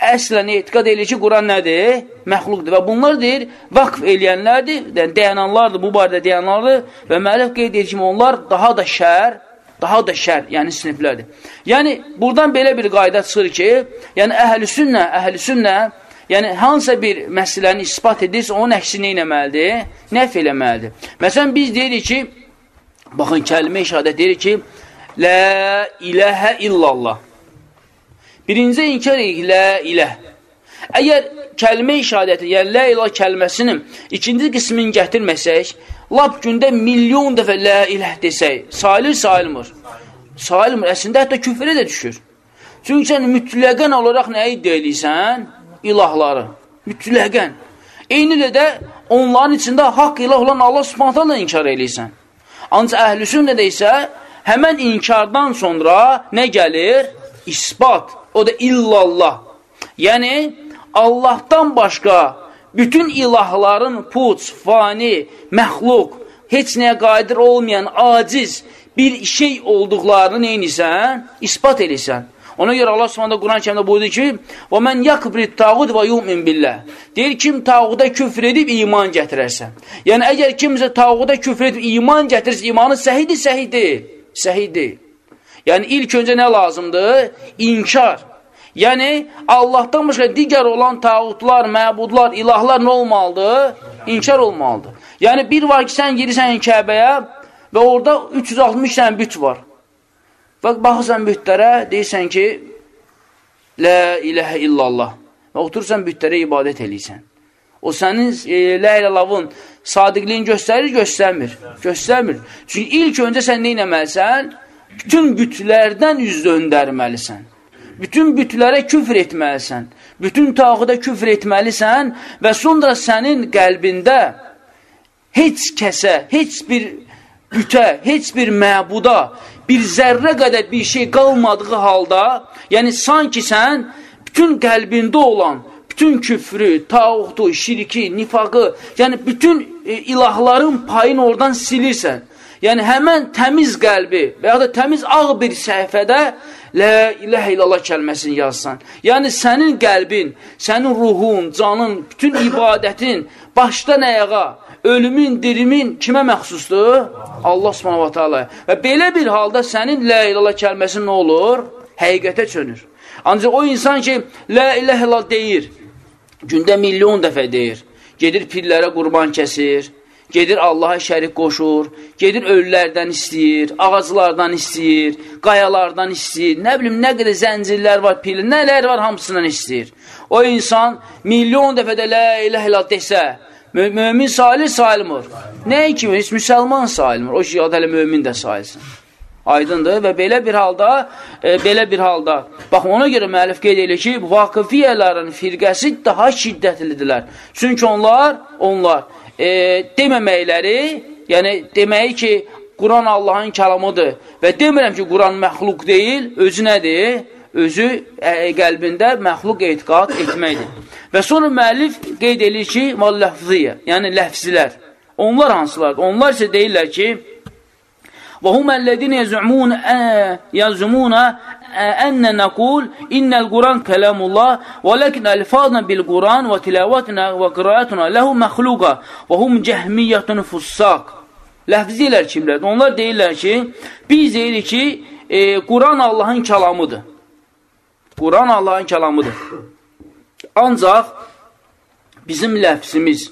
Speaker 1: Əslən etiqad edir ki, Quran nədir? Məxluqdur. Və bunlar deyir, vaqf eləyənlərdir, yəni, dayananlardır, bu barədə dayananlardır və müəllif qeyd edir ki, onlar daha da şər, daha da şər, yəni siniflərdir. Yəni, buradan belə bir qayda çıxır ki, yəni əhl-i sünnə, əhl-i sünnə, yəni hansısa bir məsələni ispat edirsə, onun əksini eləməlidir, nəf eləməlidir. Məsələn, biz deyirik ki, baxın, kəlmə işadət deyirik ki, Lə iləhə illallah. Birinci inkar edirik, lə iləh. Əgər kəlmə işadəti, yəni lə ilah kəlməsinin ikinci qismini gətirməsək, lap gündə milyon dəfə lə iləh desək, sayılır, sayılmır. Sayılmır, əslində hətta küfrə də düşür. Çünki sən mütləqən olaraq nə iddia edirsən? İlahları. Mütləqən. Eyni də onların içində haqq ilah olan Allah subhanətlə inkar edirsən. Ancaq əhlüsün də isə həmən inkardan sonra nə gəlir? İsbat. O da illallah. Yəni, Allahdan başqa bütün ilahların puç, fani, məxluq, heç nəyə qadir olmayan, aciz bir şey olduqlarını neynisən? İspat edirsən. Ona görə Allah Subhanahu Quran kərimdə buyurdu ki: "Və men yakbrit tağut və yu'min billah." Deyir kim tağuta küfr edib iman gətirərsə. Yəni əgər kimsə tağuta küfr edib iman gətirsə, imanı səhidir, səhidir, səhidir. Yəni ilk öncə nə lazımdır? İnkar. Yəni, Allahdan başqa digər olan tağutlar, məbudlar, ilahlar nə olmalıdır? İnkar olmalıdır. Yəni, bir var ki, sən girirsən Kəbəyə və orada 360 dənə büt var. Və baxırsan bütlərə, deyirsən ki, Lə iləhə illallah. Və oturursan bütlərə ibadət eləyirsən. O sənin e, lə iləllavın sadiqliyin göstərir, göstərmir. Göstərmir. Çünki ilk öncə sən nə eləməlisən? Bütün bütlərdən üz döndərməlisən bütün bütlərə küfr etməlisən, bütün tağıda küfr etməlisən və sonra sənin qəlbində heç kəsə, heç bir bütə, heç bir məbuda bir zərrə qədər bir şey qalmadığı halda, yəni sanki sən bütün qəlbində olan bütün küfrü, tağutu, şirki, nifaqı, yəni bütün e, ilahların payını oradan silirsən. Yəni, həmən təmiz qəlbi və ya da təmiz ağ bir səhifədə Lə iləhə illallah kəlməsini yazsan. Yəni, sənin qəlbin, sənin ruhun, canın, bütün ibadətin başdan əyağa, ölümün, dirimin kimə məxsusdur? Allah subhanahu wa ta'ala. Və belə bir halda sənin lə illallah kəlməsi nə olur? Həqiqətə çönür. Ancaq o insan ki, lə iləhə illallah deyir, gündə milyon dəfə deyir, gedir pirlərə qurban kəsir, gedir Allaha şərik qoşur, gedir ölülərdən istəyir, ağaclardan istəyir, qayalardan istəyir, nə bilim, nə qədər zəncirlər var, pil, nələr var, hamısından istəyir. O insan milyon dəfə də lə ilə hilal desə, mü mümin salih sayılmır. Nəyə kimi? Heç müsəlman sayılmır. O ki, hələ mümin də sayılsın. Aydındır və belə bir halda, e, belə bir halda, bax ona görə müəllif qeyd edir ki, vaqifiyyələrin firqəsi daha şiddətlidirlər. Çünki onlar, onlar e, deməməkləri, yəni deməyi ki, Quran Allahın kəlamıdır və demirəm ki, Quran məxluq deyil, özü nədir? Özü ə, e, qəlbində məxluq etiqat etməkdir. Və sonra müəllif qeyd edir ki, ləfziyyə, yəni ləfzilər. Onlar hansılardır? Onlar isə deyirlər ki, Və huməlləzin yəzmun yəzmuna ənnə nəqul innəl Quran kəlamullah və lakin əlfazna bil Quran və tilavatuna və qiraatuna lehu məxluqa və hum cəhmiyyətun fussaq. Ləfzi ilə kimlərdir? Onlar deyirlər ki, biz deyirik ki, e, Quran Allahın kəlamıdır. Quran Allahın kəlamıdır. Ancaq bizim ləfsimiz,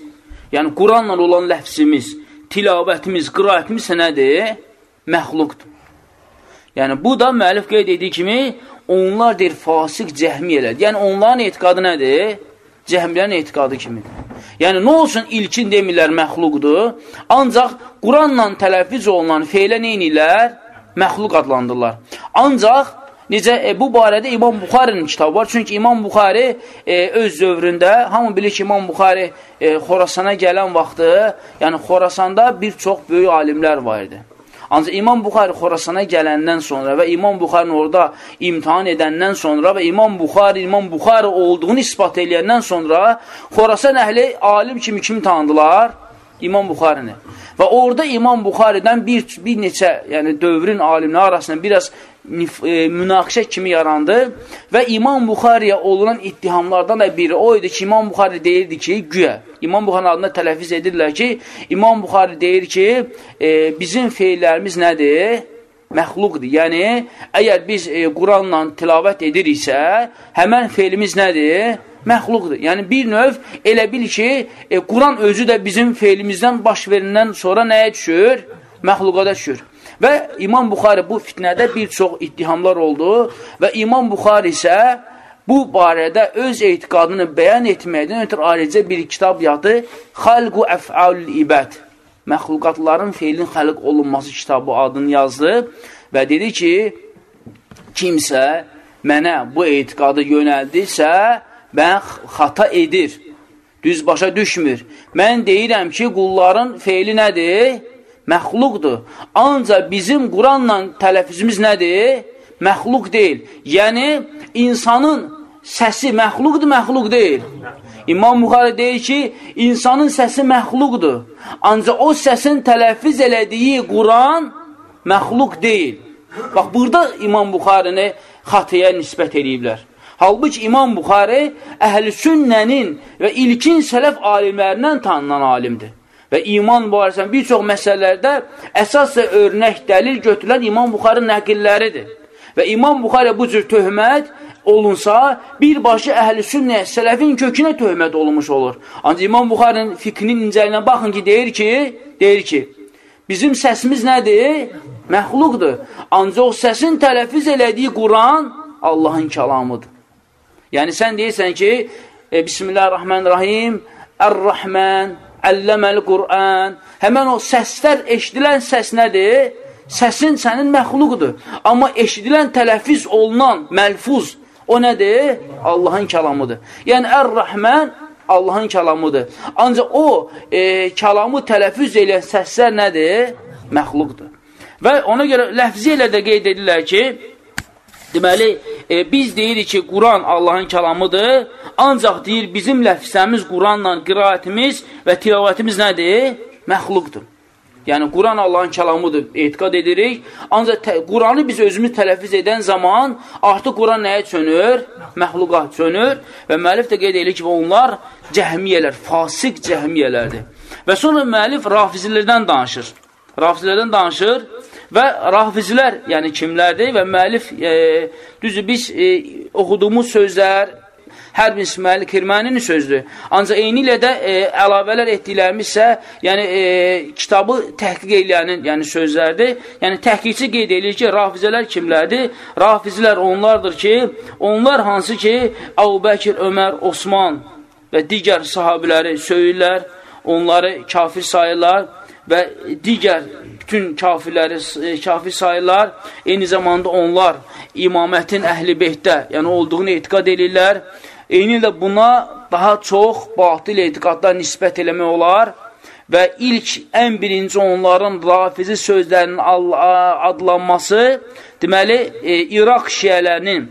Speaker 1: yəni Quranla olan ləfsimiz, tilavətimiz, qiraətimiz nədir? Məxluqdur. Yəni, bu da müəllif qeyd etdiyi kimi, onlar deyir, fasik cəhmiyyələr. Yəni, onların etiqadı nədir? Cəhmiyyələrin etiqadı kimidir. Yəni, nə olsun ilkin demirlər məxluqdur, ancaq Quranla tələffüz olunan feylə neynirlər? Məxluq adlandırırlar. Ancaq Necə e, bu barədə İmam Buxarinin kitabı var. Çünki İmam Buxari e, öz zövründə, hamı bilir ki, İmam Buxari e, Xorasana gələn vaxtı, yəni Xorasanda bir çox böyük alimlər var idi. Ancaq İmam Buxari Xorasana gələndən sonra və İmam Buxarinin orada imtihan edəndən sonra və İmam Buxari, İmam Buxari olduğunu ispat edəndən sonra Xorasan əhli alim kimi kim tanıdılar? İmam Buxarini. Və orada İmam Buxaridən bir, bir neçə, yəni dövrün alimləri arasında biraz e, münaqişə kimi yarandı və İmam Buxariyə olunan ittihamlardan da biri o idi ki, İmam Buxari deyirdi ki, güya, İmam Buxarinin adına tələfiz edirlər ki, İmam Buxari deyir ki, e, bizim feillərimiz nədir? Məxluqdur. Yəni, əgər biz e, Quranla tilavət ediriksə, həmən feilimiz nədir? Məxluqdur. Yəni, bir növ elə bil ki, e, Quran özü də bizim feilimizdən baş verindən sonra nəyə düşür? Məxluqada düşür. Və İmam Buxari bu fitnədə bir çox ittihamlar oldu və İmam Buxari isə bu barədə öz etiqadını bəyan etməkdən ötürü ayrıca bir kitab yadı Xalqu Əf'alül İbəd Məxluqatların feilin xəlq olunması kitabı adını yazdı və dedi ki, kimsə mənə bu etiqadı yönəldirsə, mən xata edir, düz başa düşmür. Mən deyirəm ki, qulların feili nədir? məxluqdur. Ancaq bizim Quranla tələfüzümüz nədir? Məxluq deyil. Yəni, insanın səsi məxluqdur, məxluq deyil. İmam Buxarə deyir ki, insanın səsi məxluqdur. Ancaq o səsin tələffüz elədiyi Quran məxluq deyil. Bax, burada İmam Buxarəni xatıya nisbət ediblər. Halbuki İmam Buxari əhl-i sünnənin və ilkin sələf alimlərindən tanınan alimdir və iman barəsində bir çox məsələlərdə əsas və örnək dəlil götürülən İmam Buxarı nəqilləridir. Və İmam Buxarə bu cür töhmət olunsa, birbaşı əhl-i sünnə, sələfin kökünə töhmət olunmuş olur. Ancaq İmam Buxarın fikrinin incəliyinə baxın ki, deyir ki, deyir ki, bizim səsimiz nədir? Məxluqdur. Ancaq səsin tələfiz elədiyi Quran Allahın kəlamıdır. Yəni, sən deyirsən ki, e, Bismillahirrahmanirrahim, Ər-Rahman, Əlləməl Qur'an. Həmən o səslər, eşidilən səs nədir? Səsin sənin məxluqdur. Amma eşidilən tələfiz olunan məlfuz, o nədir? Allahın kəlamıdır. Yəni, Ər-Rəhmən Allahın kəlamıdır. Ancaq o e, kəlamı tələfüz edən səslər nədir? Məxluqdur. Və ona görə ləfzi ilə də qeyd edirlər ki, Deməli, e, biz deyirik ki, Quran Allahın kəlamıdır, ancaq deyir, bizim ləfsəmiz, Quranla qiraətimiz və tilavətimiz nədir? Məxluqdur. Yəni, Quran Allahın kəlamıdır, etiqad edirik. Ancaq Quranı biz özümüz tələffüz edən zaman artıq Quran nəyə çönür? Məxluqat çönür və müəllif də qeyd edir ki, onlar cəhmiyyələr, fasik cəhmiyyələrdir. Və sonra müəllif rafizilərdən danışır. Rafizilərdən danışır və rafizilər, yəni kimlərdir və müəllif, e, düzdür, biz e, oxuduğumuz sözlər, hər bir İsmail Kirmaninin sözdür. Ancaq eyni ilə də e, əlavələr etdiklərimiz isə, yəni e, kitabı təhqiq eləyənin yəni sözlərdir. Yəni təhqiqçi qeyd edir ki, rafizələr kimlərdir? Rafizlər onlardır ki, onlar hansı ki, Əbu Bəkir, Ömər, Osman və digər sahabiləri söyürlər, onları kafir sayırlar və digər bütün kafirləri e, kafir sayırlar. Eyni zamanda onlar imamətin əhli beytdə, yəni olduğunu etiqad edirlər Eyni ilə buna daha çox batil etiqadlar nisbət eləmək olar və ilk ən birinci onların rafizi sözlərinin adlanması deməli, e, İraq şiələrinin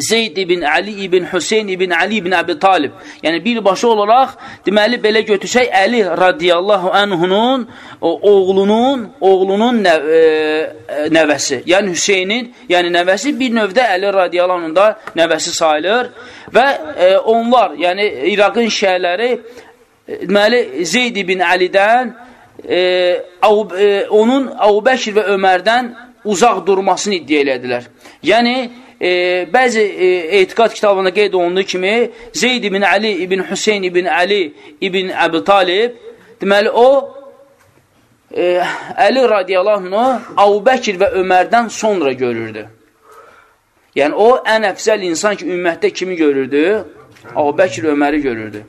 Speaker 1: Zeyd ibn Ali ibn Hüseyn ibn Ali ibn Əbi Talib. Yəni, birbaşa olaraq, deməli, belə götürsək, Əli radiyallahu anhunun oğlunun, oğlunun nə, e, e, nəvəsi. Yəni, Hüseynin, yəni nəvəsi bir növdə Əli radiyallahu anhunda nəvəsi sayılır. Və e, onlar, yəni İraqın şəhərləri, e, deməli, Zeyd ibn Əlidən, e, e, onun Əbu Bəkir və Ömərdən uzaq durmasını iddia elədilər. Yəni, e, bəzi e, etiqad kitabında qeyd olunduğu kimi Zeyd ibn Ali ibn Hüseyn ibn Ali ibn Əbi Talib deməli o e, Əli radiyallahu anh Abu Bəkir və Ömərdən sonra görürdü. Yəni o ən əfsəl insan ki, ümmətdə kimi görürdü? Abu Bəkir Öməri görürdü.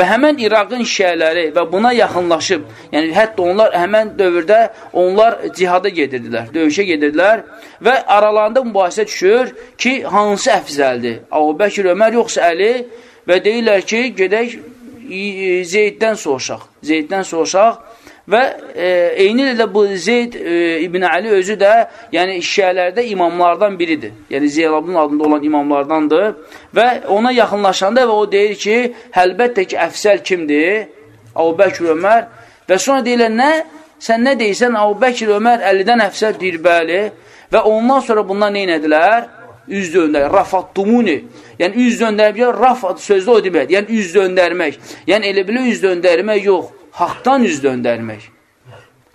Speaker 1: Və həmən İraqın şiələri və buna yaxınlaşıb, yəni hətta onlar həmən dövrdə onlar cihada gedirdilər, döyüşə gedirdilər və aralarında mübahisə düşür ki, hansı əfzəldir? Abu Bəkir Ömər yoxsa Əli və deyirlər ki, gedək Zeyddən soruşaq. Zeyddən soruşaq Və e, eyni ilə də bu Zeyd e, İbn Əli özü də yəni şiələrdə imamlardan biridir. Yəni Zeynabın adında olan imamlardandır. Və ona yaxınlaşanda və o deyir ki, həlbəttə ki, əfsəl kimdir? Əbu Bəkir Ömər. Və sonra deyirlər, nə? Sən nə deyirsən? Əbu Bəkir Ömər 50-dən əfsəl deyir, bəli. Və ondan sonra bundan nə edilər? Üz döndər, rafattumuni. Yəni üz döndərmək, rafat sözdə o demək. Yəni üz döndərmək. Yəni elə belə üz döndərmək yox haqdan üz döndərmək.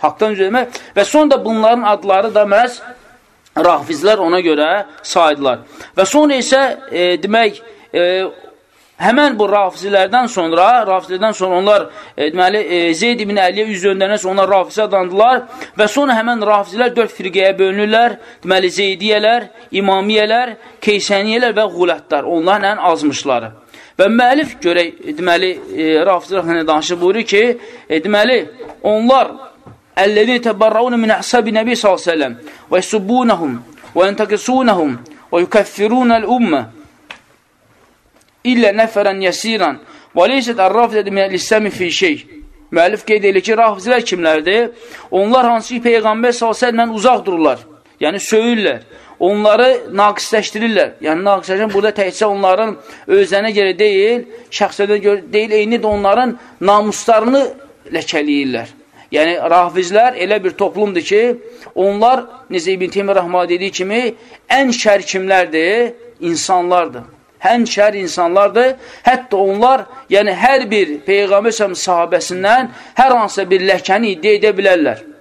Speaker 1: Haqdan üz döndərmək və sonra bunların adları da məhz rafizlər ona görə saydılar. Və sonra isə e, demək, e, həmən bu rafizilərdən sonra, rafizilərdən sonra onlar e, deməli, e, Zeyd ibn Əliyə üz döndərən sonra onlar rafizə adandılar və sonra həmən rafizilər dörd firqəyə bölünürlər. Deməli, Zeydiyələr, İmamiyələr, Keysəniyələr və Qulətlər, onlarla azmışları. Və müəllif görək, deməli, e, Rafizə rəxmənə danışıb buyurur ki, e, deməli, onlar əllədini təbərrauna min əhsəbi nəbi s.ə.v və yəsubbunəhum və yəntəqisunəhum və yükəffirunəl ümmə illə nəfərən yəsiran və leysət ər-rafizədə minəl İsləmi fi şey. Müəllif qeyd edir ki, rafizələr kimlərdir? Onlar hansı ki, Peyğəmbər s.ə.v uzaq dururlar, yəni söyürlər onları naqisləşdirirlər. Yəni, naqisləşən burada təkcə onların özlərinə görə deyil, şəxslərə görə deyil, eyni də onların namuslarını ləkələyirlər. Yəni, rafizlər elə bir toplumdur ki, onlar, necə İbn Teymiyyə Rəhmə dediyi kimi, ən şər kimlərdir? İnsanlardır. Ən şər insanlardır. Hətta onlar, yəni hər bir Peyğəmbər sahabəsindən hər hansısa bir ləkəni iddia edə bilərlər.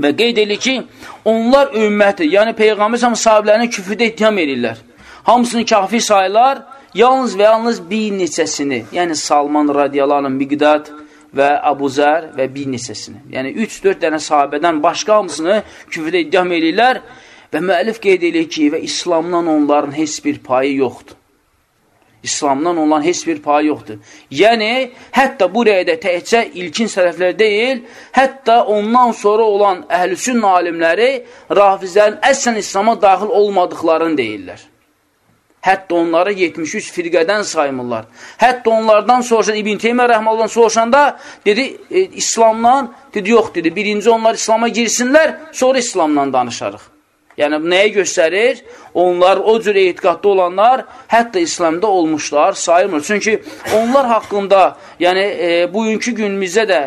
Speaker 1: Və qeyd edir ki, onlar ümməti, yəni Peyğəmbər sahiblərini küfrdə ittiham edirlər. Hamısını kafir sayırlar, yalnız və yalnız bir neçəsini, yəni Salman radiyalarının miqdad və Abu Zər və bir neçəsini. Yəni 3-4 dənə sahabədən başqa hamısını küfrdə ittiham edirlər və müəllif qeyd edir ki, və İslamdan onların heç bir payı yoxdur. İslamdan olan heç bir payı yoxdur. Yəni, hətta bu rəydə təhcə ilkin sələflər deyil, hətta ondan sonra olan əhlüsün alimləri rafizlərin əslən İslama daxil olmadıqlarını deyirlər. Hətta onları 73 firqədən saymırlar. Hətta onlardan soruşan, İbn Teymiyyə rəhməldən soruşanda, dedi, e, İslamdan, dedi, yox, dedi, birinci onlar İslama girsinlər, sonra İslamdan danışarıq. Yəni, nəyə göstərir? Onlar, o cür etiqatda olanlar, hətta İslamda olmuşlar, sayılmır. Çünki onlar haqqında, yəni, e, bugünkü günümüzdə də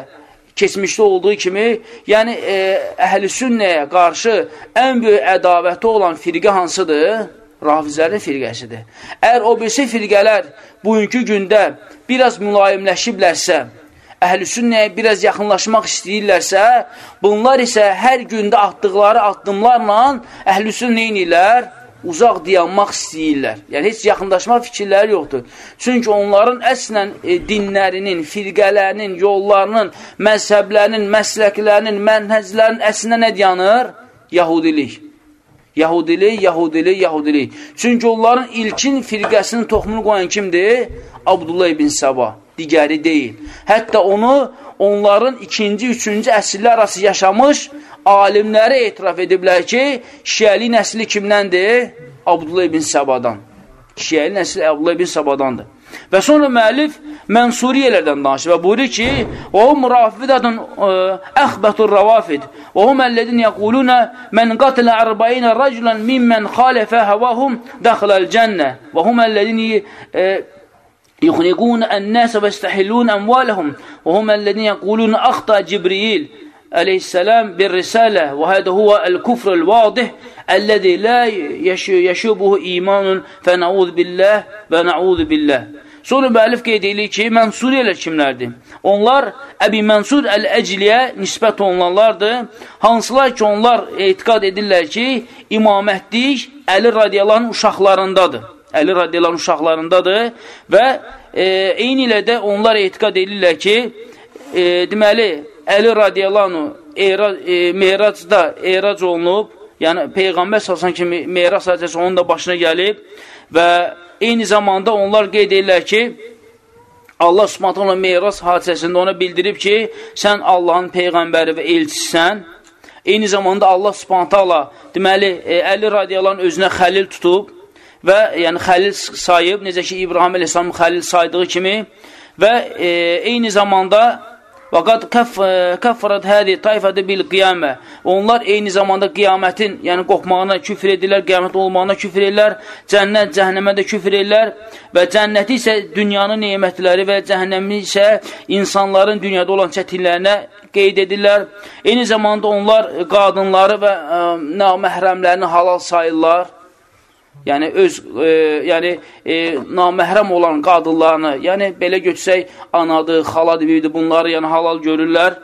Speaker 1: keçmişdə olduğu kimi, yəni e, əhl-i sünnəyə qarşı ən böyük ədavəti olan firqə hansıdır? Rafizlərin firqəsidir. Əgər o birisi firqələr bugünkü gündə biraz mülayimləşiblərsə, əhl-i sünnəyə biraz yaxınlaşmaq istəyirlərsə, bunlar isə hər gündə atdıqları addımlarla əhl-i sünnə inirlər, uzaq dayanmaq istəyirlər. Yəni, heç yaxınlaşmaq fikirləri yoxdur. Çünki onların əslən e, dinlərinin, firqələrinin, yollarının, məzhəblərinin, məsləklərinin, mənhəzlərinin əslində nə dayanır? Yahudilik. Yahudilik, Yahudilik, Yahudilik. Çünki onların ilkin firqəsinin toxumunu qoyan kimdir? Abdullah ibn Sabah. Digəri deyil. Hətta onu onların ikinci, üçüncü əsrlər arası yaşamış alimləri etiraf ediblər ki, şiəli nəsli kimdəndir? Abdullah ibn Səbadan. Şiəli nəsli Abdullah ibn Səbadandır. Və sonra müəllif Mənsuriyələrdən danışır və buyurur ki, وهم رافضة أخبث الروافد وهم الذين يقولون من قتل أربعين رجلا ممن خالف هواهم دخل الجنة وهم الذين يخنقون الناس ويستحلون أموالهم وهم الذين يقولون أخطأ جبريل عليه السلام بالرسالة وهذا هو الكفر الواضح الذي لا يشوبه إيمان فنعوذ بالله ونعوذ بالله Sonra müəllif qeyd edir ki, Mənsuriyələr kimlərdir? Onlar Əbi Mənsur Əl-Əcliyə nisbət olunanlardır. Hansılar ki, onlar etiqad edirlər ki, imamətlik Əli radiyaların uşaqlarındadır. Əli radiyaların uşaqlarındadır və e, eyni ilə də onlar etiqad edirlər ki, e, deməli, Əli radiyalanu e, meyracda eyrac olunub, yəni Peyğəmbər sasan kimi meyrac hadisəsi onun da başına gəlib və eyni zamanda onlar qeyd edirlər ki, Allah subhanətlə meyrac hadisəsində ona bildirib ki, sən Allahın Peyğəmbəri və elçisən, eyni zamanda Allah subhanətlə deməli, e, Əli radiyalan özünə xəlil tutub və yəni xəlil sayıb, necə ki, İbrahim Aleyhisselamın xəlil saydığı kimi və e, eyni zamanda Və qad kəffərət hədi tayfədə bil qiyamə. Onlar eyni zamanda qiyamətin, yəni qopmağına küfr edirlər, qiyamət olmağına küfr edirlər, cənnət, cəhənnəmə də küfr edirlər və cənnəti isə dünyanın neymətləri və cəhənnəmi isə insanların dünyada olan çətinlərinə qeyd edirlər. Eyni zamanda onlar qadınları və ə, məhrəmlərini halal sayırlar yəni öz e, yəni e, naməhrəm olan qadınlarını, yəni belə götürsək anadır, xaladır, bibidir, bunları yəni halal görürlər.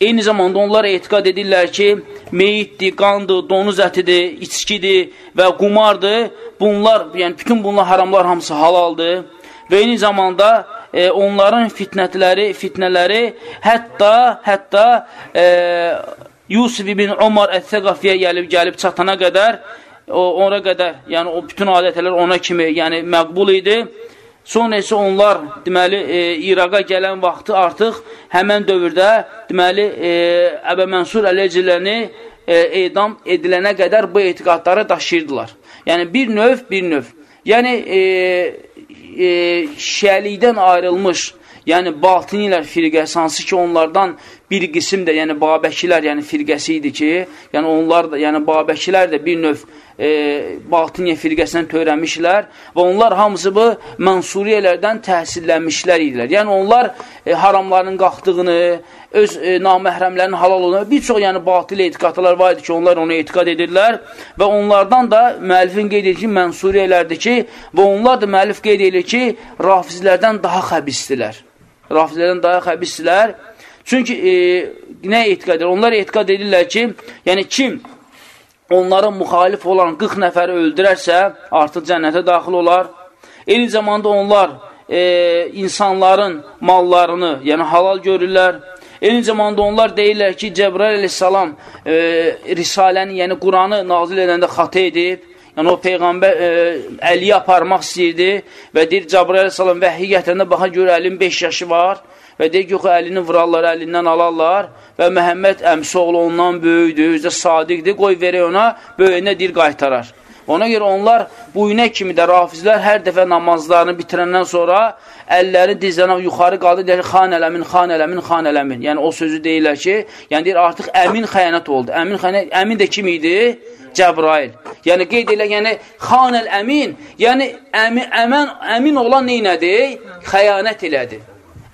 Speaker 1: Eyni zamanda onlar etiqad edirlər ki, meyitdir, qandır, donuz ətidir, içkidir və qumardır. Bunlar, yəni bütün bunlar haramlar hamısı halaldır. Və eyni zamanda e, onların fitnətləri, fitnələri hətta hətta e, Yusuf ibn Umar Əs-Səqafiyə gəlib gəlib çatana qədər o, ona qədər, yəni o bütün adətlər ona kimi, yəni məqbul idi. Sonra isə onlar, deməli, e, İraqa gələn vaxtı artıq həmən dövrdə, deməli, e, Əbə Mənsur ələcələrini e, edam edilənə qədər bu etiqadları daşıyırdılar. Yəni, bir növ, bir növ. Yəni, e, e, şəlikdən ayrılmış, yəni batinilər firqəsi, hansı ki, onlardan bir qism də, yəni Babəkilər, yəni firqəsi idi ki, yəni onlar da, yəni Babəkilər də bir növ e, Batiniyə firqəsindən törəmişlər və onlar hamısı bu Mansuriyələrdən təhsillənmişlər idilər. Yəni onlar e, haramların qalxdığını, öz e, naməhrəmlərin halal olduğunu, bir çox yəni batil etiqatlar var idi ki, onlar onu etiqad edirlər və onlardan da müəllifin qeyd edir ki, Mansuriyələrdir ki, və onlar da müəllif qeyd edir ki, rafizlərdən daha xəbisdilər. Rafizlərdən daha xəbisdilər. Çünki e, nə etiqad edir? Onlar etiqad edirlər ki, yəni kim onların müxalif olan 40 nəfəri öldürərsə, artıq cənnətə daxil olar. Eyni zamanda onlar e, insanların mallarını, yəni halal görürlər. Eyni zamanda onlar deyirlər ki, Cəbrail əleyhissalam e, Risaləni, yəni Quranı nazil edəndə xatə edib. Yəni o Peyğəmbər e, Əliyə aparmaq istəyirdi və deyir, Cəbrail əleyhissalam vəhiy gətirəndə baxa görə Əlin 5 yaşı var və deyir ki, yox, əlini vurarlar, əlindən alarlar və Məhəmməd əmsi oğlu ondan böyükdür, özdə sadiqdir, qoy verək ona, böyüyünə deyir, qaytarar. Ona görə onlar bu inə kimi də rafizlər hər dəfə namazlarını bitirəndən sonra əlləri dizlənə yuxarı qaldı, deyir, xan eləmin, xan eləmin, xan eləmin. Yəni o sözü deyirlər ki, yəni deyir, artıq əmin xəyanət oldu. Əmin, xəyanət, əmin də kim idi? Cəbrail. Yəni qeyd elə, yəni xanəl əmin, yəni əmin, əmən, əmin olan neynədir? Xəyanət elədi.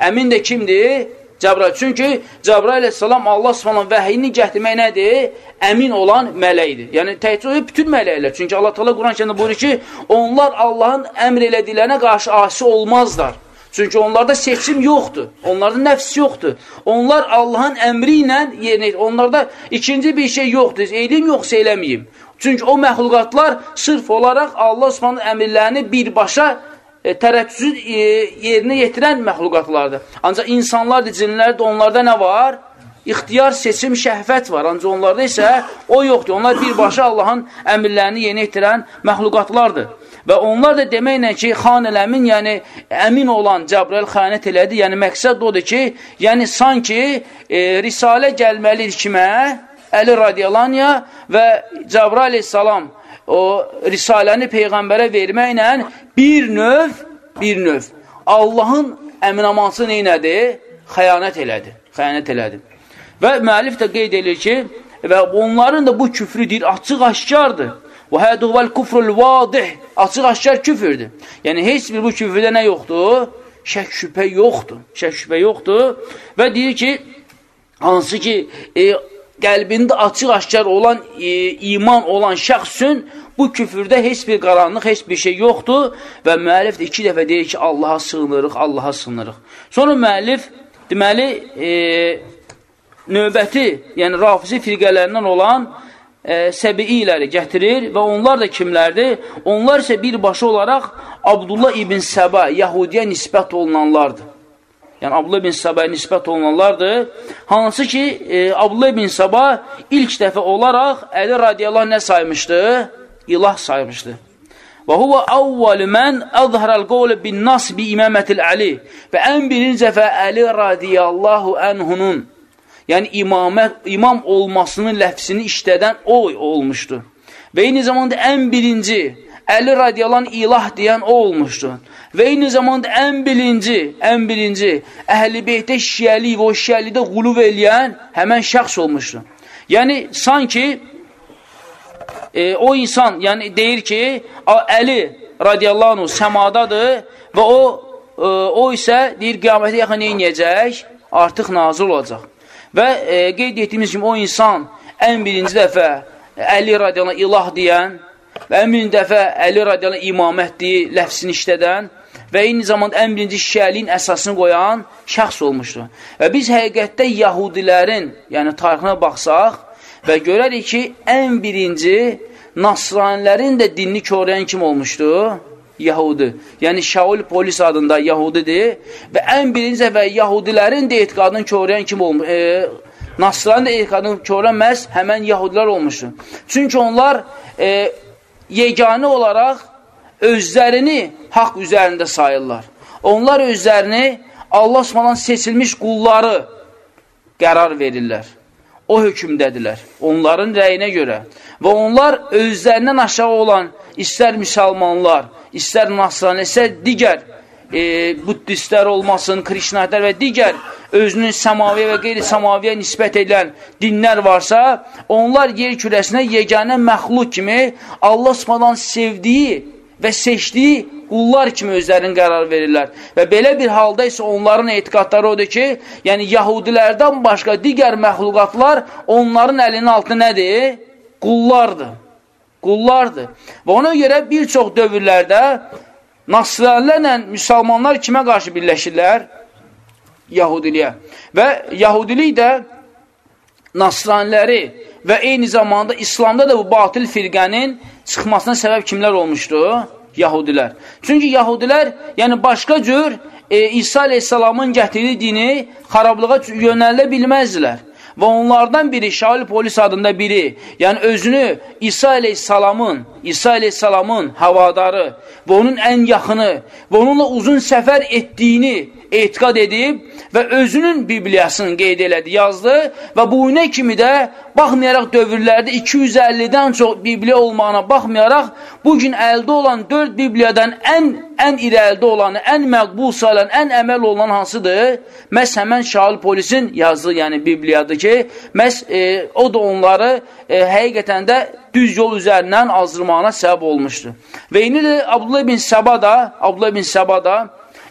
Speaker 1: Əmin də kimdir? Cəbrail. Çünki Cəbrail əleyhissalam Allah Subhanahu vəhiyini gətirmək nədir? Əmin olan mələkdir. Yəni təkcə bütün mələklər. Çünki Allah Teala Quran-Kərimdə buyurur ki, onlar Allahın əmr elədiklərinə qarşı asi olmazlar. Çünki onlarda seçim yoxdur. Onlarda nəfs yoxdur. Onlar Allahın əmri ilə yerinə Onlarda ikinci bir şey yoxdur. Elim yoxsa eləməyim. Çünki o məxluqatlar sırf olaraq Allah Subhanahu əmrlərini birbaşa e, tərəddüd e, yerinə yetirən məxluqatlardır. Ancaq insanlardır, cinlərdir, onlarda nə var? İxtiyar, seçim, şəhvət var. Ancaq onlarda isə o yoxdur. Onlar birbaşa Allahın əmirlərini yeni yetirən məxluqatlardır. Və onlar da deməklə ki, xanələmin, yəni əmin olan Cəbrail xəyanət elədi. Yəni məqsəd odur ki, yəni sanki e, risalə gəlməlidir kimə? Əli radiyalaniya və Cəbrail aleyhissalam o risaləni Peyğəmbərə verməklə bir növ, bir növ Allahın əminamansı neynədi? Xəyanət elədi. Xəyanət elədi. Və müəllif də qeyd edir ki, və onların da bu küfrü deyir, açıq-aşkardır. Və həduvəl kufrul vadih, açıq-aşkar küfürdür. Yəni, heç bir bu küfrdə nə yoxdur? Şək şübhə yoxdur. Şək şübhə yoxdur. Və deyir ki, hansı ki, e, qəlbində açıq-aşkar olan, e, iman olan şəxsün bu küfürdə heç bir qaranlıq, heç bir şey yoxdur və müəllif də iki dəfə deyir ki, Allaha sığınırıq, Allaha sığınırıq. Sonra müəllif deməli, e, növbəti, yəni rafizi firqələrindən olan e, səbiiləri gətirir və onlar da kimlərdir? Onlar isə birbaşa olaraq Abdullah ibn Səba, Yahudiyə nisbət olunanlardır yəni Abdullah bin Sabaya nisbət olunanlardır. Hansı ki, e, Abdullah bin Saba ilk dəfə olaraq Əli radiyallahu nə saymışdı? İlah saymışdı. Və huvə avvalı mən əzhərəl qovlə bin nas bi iməmətil Əli. Və ən birinci dəfə Əli radiyallahu ənhunun, yəni imamət, imam olmasının ləfsini işlədən o olmuşdu. Və eyni zamanda ən birinci Əli radiyallahu ilah deyən o olmuşdu. Və eyni zamanda ən birinci, ən birinci əhl-i beytə şiəli və o şiəlidə qulub eləyən həmən şəxs olmuşdu. Yəni, sanki e, o insan yəni deyir ki, Əli radiyallahu anh səmadadır və o, e, o isə deyir, qiyamətə yaxın neynəyəcək? Artıq nazil olacaq. Və e, qeyd etdiyimiz kimi o insan ən birinci dəfə Əli radiyallahu ilah deyən və ən birinci dəfə Əli radiyallahu anh imamət deyir, ləfsini işlədən və eyni zamanda ən birinci şiəliyin əsasını qoyan şəxs olmuşdur. Və biz həqiqətdə yahudilərin, yəni tarixinə baxsaq və görərik ki, ən birinci nasranilərin də dinini körəyən kim olmuşdu? Yahudi. Yəni Şaul polis adında Yahudidir və ən birinci və Yahudilərin də etiqadını körəyən kim olmuş? E, Nasranın da etiqadını körən məhz həmən Yahudilər olmuşdur. Çünki onlar e, yeganə olaraq özlərini haqq üzərində sayırlar. Onlar özlərini Allah Subhanahu seçilmiş qulları qərar verirlər. O hökmdədirlər, onların rəyinə görə. Və onlar özlərindən aşağı olan istər müsəlmanlar, istər nasrani, istər digər e, buddistlər olmasın, krişnatlər və digər özünün səmaviyyə və qeyri-səmaviyyə nisbət edilən dinlər varsa, onlar yer kürəsinə yeganə məxluq kimi Allah Subhanahu sevdiyi və seçdiyi qullar kimi özlərini qərar verirlər. Və belə bir halda isə onların etiqadları odur ki, yəni yahudilərdən başqa digər məxluqatlar onların əlinin altı nədir? Qullardır. Qullardır. Və ona görə bir çox dövrlərdə nasranlərlə müsəlmanlar kimə qarşı birləşirlər? Yahudiliyə. Və Yahudilik də nasraniləri və eyni zamanda İslamda da bu batil firqənin çıxmasına səbəb kimlər olmuşdu? Yahudilər. Çünki Yahudilər, yəni başqa cür e, İsa aleyhissalamın gətirdiyi dini xarablığa yönələ bilməzdilər. Və onlardan biri, Şaul polis adında biri, yəni özünü İsa aleyhissalamın, İsa aleyhissalamın havadarı və onun ən yaxını və onunla uzun səfər etdiyini etiqad edib və özünün Bibliyasını qeyd elədi, yazdı və bu günə kimi də baxmayaraq dövrlərdə 250-dən çox Bibliya olmağına baxmayaraq bu gün əldə olan 4 Bibliyadan ən ən irəlidə olanı, ən məqbul sayılan, ən əməl olan hansıdır? Məhz həmən Şaul polisin yazdığı, yəni Bibliyadır ki, məhz e, o da onları e, həqiqətən də düz yol üzərindən azdırmağına səbəb olmuşdur. Və indi də Abdullah bin Səba da, Abdullah bin Səba da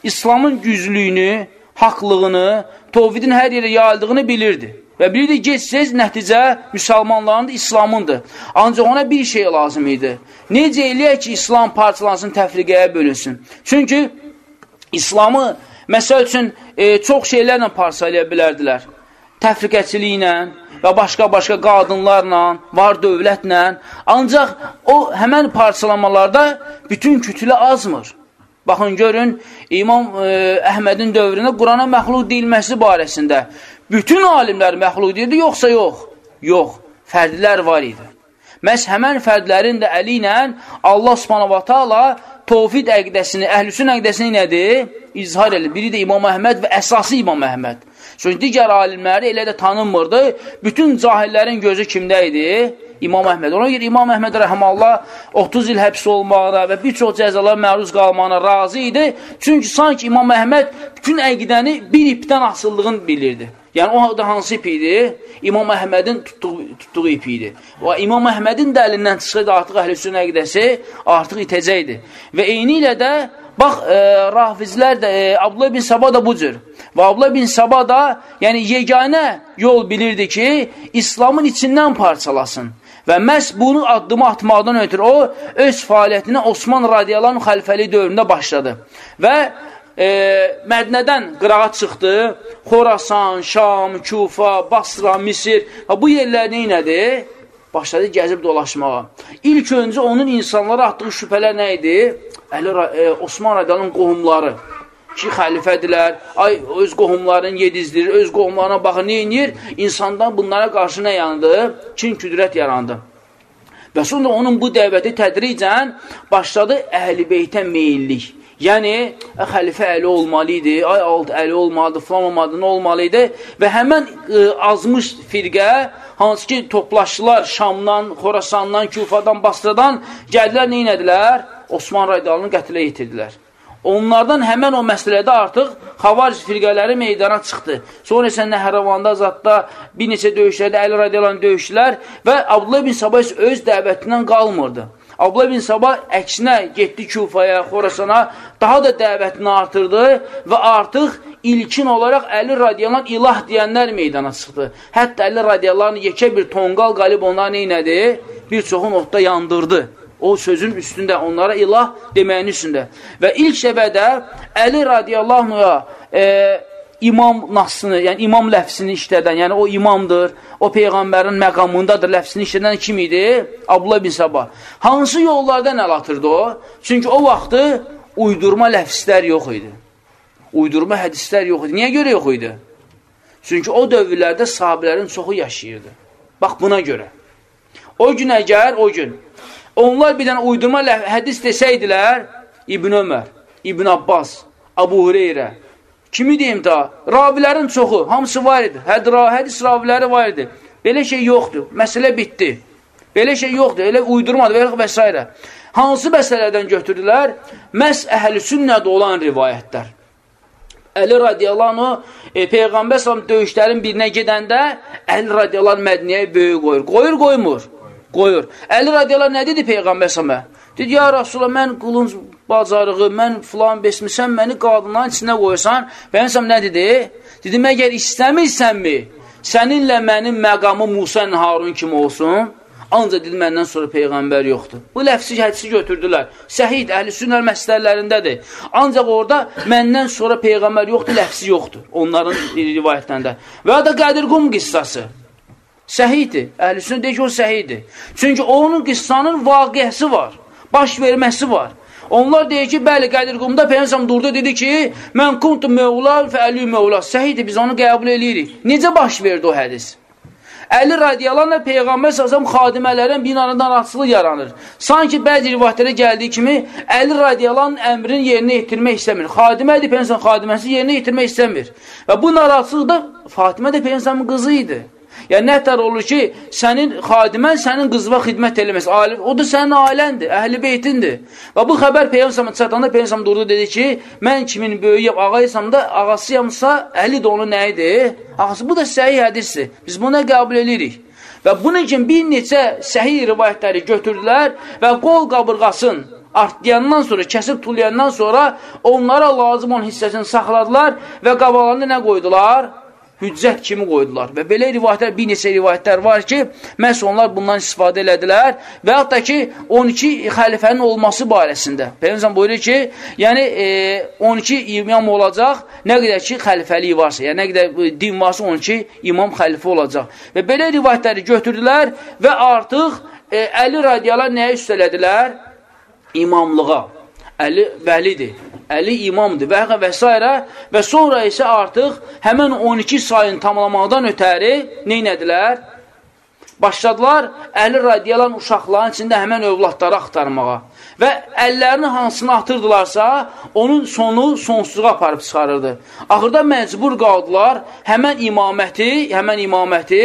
Speaker 1: İslamın güclüyünü, haqlığını, tovhidin hər yerə yayıldığını bilirdi. Və bilirdi gec-gec nəticə müsəlmanlarındır, İslamındır. Ancaq ona bir şey lazım idi. Necə eləyək ki, İslam parçalansın, təfriqəyə bölünsün? Çünki İslamı, məsəl üçün, e, çox şeylərlə parçalaya bilərdilər. Təfriqəçiliklə və başqa-başqa qadınlarla, var dövlətlə. Ancaq o həmən parçalamalarda bütün kütülə azmır. Baxın, görün, İmam e, Əhmədin dövründə Qurana məxluq deyilməsi barəsində bütün alimlər məxluq deyildi, yoxsa yox? Yox, fərdlər var idi. Məhz həmən fərdlərin də əli ilə Allah subhanahu ta'ala tovfid əqdəsini, əhlüsün əqdəsini nədir? İzhar edir. Biri də İmam Əhməd və əsası İmam Əhməd. Çünki digər alimləri elə də tanınmırdı. Bütün cahillərin gözü kimdə idi? İmam Əhməd. Ona görə İmam Əhməd rəhməllah 30 il həbs olmağına və bir çox cəzalar məruz qalmağına razı idi. Çünki sanki İmam Əhməd bütün əqidəni bir ipdən asıldığını bilirdi. Yəni o da hansı ip idi? İmam Əhmədin tutduğu, tutduğu ip idi. Və İmam Əhmədin də əlindən çıxsaydı artıq əhlüsün əqidəsi artıq itəcəkdi. Və eyni ilə də bax e, rafizlər də e, Abdullah bin Sabah da bu cür. Və Abdullah bin Sabah da yəni yeganə yol bilirdi ki, İslamın içindən parçalasın. Və məhz bunu addımı atmaqdan ötürü o, öz fəaliyyətinə Osman radiyalan xəlfəli dövründə başladı. Və e, Mədnədən qırağa çıxdı, Xorasan, Şam, Kufa, Basra, Misir və bu yerlər neynədir? Başladı gəzib dolaşmağa. İlk öncə onun insanlara atdığı şübhələr nə idi? Əli, e, Osman radiyalan qohumları ki, xəlifədirlər, ay, öz qohumlarını yedizdirir, öz qohumlarına baxır, nə inir? İnsandan bunlara qarşı nə yandı? Kin küdrət yarandı. Və sonra onun bu dəvəti tədricən başladı əhl-i beytə meyillik. Yəni, xəlifə əli olmalı idi, ay alt əli olmalıdır, filan olmalıdır, nə olmalı idi? Və həmən ə, azmış firqə, hansı ki, toplaşdılar Şamdan, Xorasandan, Küfadan, Basradan, gəldilər, neynədilər? Osman Raydalını qətilə yetirdilər. Onlardan həmən o məsələdə artıq xavaric firqələri meydana çıxdı. Sonra isə Nəhərəvanda, Zadda bir neçə döyüşlərdə Əli radiyalan döyüşlər və Abdullah bin Sabah öz dəvətindən qalmırdı. Abdullah bin Sabah əksinə getdi Kufaya, Xorasana, daha da dəvətini artırdı və artıq ilkin olaraq Əli radiyalan ilah deyənlər meydana çıxdı. Hətta Əli radiyalan yekə bir tonqal qalib onları neynədi? Bir çoxun otda yandırdı. O sözün üstündə, onlara ilah deməyin üstündə. Və ilk səbədə Əli radiyallahu e, imam nasını, yəni imam ləfsini işlədən, yəni o imamdır, o Peyğəmbərin məqamındadır, ləfsini işlədən kim idi? Abdullah bin Sabah. Hansı yollardan əl atırdı o? Çünki o vaxtı uydurma ləfslər yox idi. Uydurma hədislər yox idi. Niyə görə yox idi? Çünki o dövrlərdə sahabilərin çoxu yaşayırdı. Bax buna görə. O gün əgər, o gün Onlar bir dənə uydurma hədis desəydilər, İbn Ömər, İbn Abbas, Abu Hüreyrə, kimi deyim da, ravilərin çoxu, hamısı var idi, hədra, hədis raviləri var idi. Belə şey yoxdur, məsələ bitdi. Belə şey yoxdur, elə uydurmadı və, s. Hansı məsələdən götürdülər? Məhz əhl-i sünnədə olan rivayətlər. Əli radiyalanu e, Peyğəmbər salam döyüşlərin birinə gedəndə Əli radiyalan Mədniyə böyük qoyur. Qoyur, qoymur qoyur. Əli radiyallahu nə dedi Peyğəmbər səmə? Dedi, ya Rasulallah, mən qılınc bacarığı, mən filan besmi, sən məni qadınların içində qoyursan. Peyğəmbər nə dedi? Dedi, məgər istəmirsənmi? Səninlə mənim məqamı Musa Harun kimi olsun. Ancaq dedi, məndən sonra Peyğəmbər yoxdur. Bu ləfsi hədisi götürdülər. Səhid, əhl-i sünnəl məsələlərindədir. Ancaq orada məndən sonra Peyğəmbər yoxdur, ləfsi yoxdur. Onların rivayətlərində. Və ya da Qədir Qum qissası. Səhidir. Əhlüsünə deyir ki, o səhidir. Çünki onun qıssanın vaqiyyəsi var, baş verməsi var. Onlar deyir ki, bəli, Qədir Qumda Peyyənsəm durdu, dedi ki, mən kuntu mevla və əli mevla. Səhidir, biz onu qəbul edirik. Necə baş verdi o hədis? Əli radiyalarla Peyğəmbər səsəm xadimələrin bir arada narahatçılıq yaranır. Sanki bəzi rivayətlərə gəldiyi kimi Əli radiyalan əmrin yerinə yetirmək istəmir. Xadimədir, Peyğəmbər xadiməsi yerinə yetirmək istəmir. Və bu narahatçılıq da Fatimə də Peyğəmbərin qızı idi. Yəni, nətər olur ki, sənin xadimən sənin qızıva xidmət eləməz. O da sənin ailəndir, əhli beytindir. Və bu xəbər Peyyəmsəmə çatanda Peyyəmsəm durdu, dedi ki, mən kimin böyüyüb ağaysam da, ağasıyamsa, əhli də onun nə idi? Ağası, bu da səhi hədisdir. Biz buna qəbul edirik. Və bunun üçün bir neçə səhi rivayətləri götürdülər və qol qabırğasın artlayandan sonra, kəsib tulayandan sonra onlara lazım olan hissəsini saxladılar və qabalarında nə qoydular? Hüccət kimi qoydular. Və belə rivayətlər, bir neçə rivayətlər var ki, məhz onlar bundan istifadə elədilər və hətta ki, 12 xəlifənin olması barəsində. Peyğəmbər buyurur ki, yəni e, 12 imam olacaq, nə qədər ki, xəlifəlik varsa, yəni nə qədər din varsa 12 imam xəlifə olacaq. Və belə rivayətləri götürdülər və artıq e, Əli radiyalar nəyə üstələdilər? İmamlığa. Əli vəlidir. Əli imamdır və, və s. Və sonra isə artıq həmən 12 sayını tamamlamaqdan ötəri neynədilər? Başladılar Əli radiyalan uşaqların içində həmən övladları axtarmağa. Və əllərini hansını atırdılarsa, onun sonu sonsuzluğa aparıb çıxarırdı. Axırda məcbur qaldılar həmən imaməti, həmən imaməti,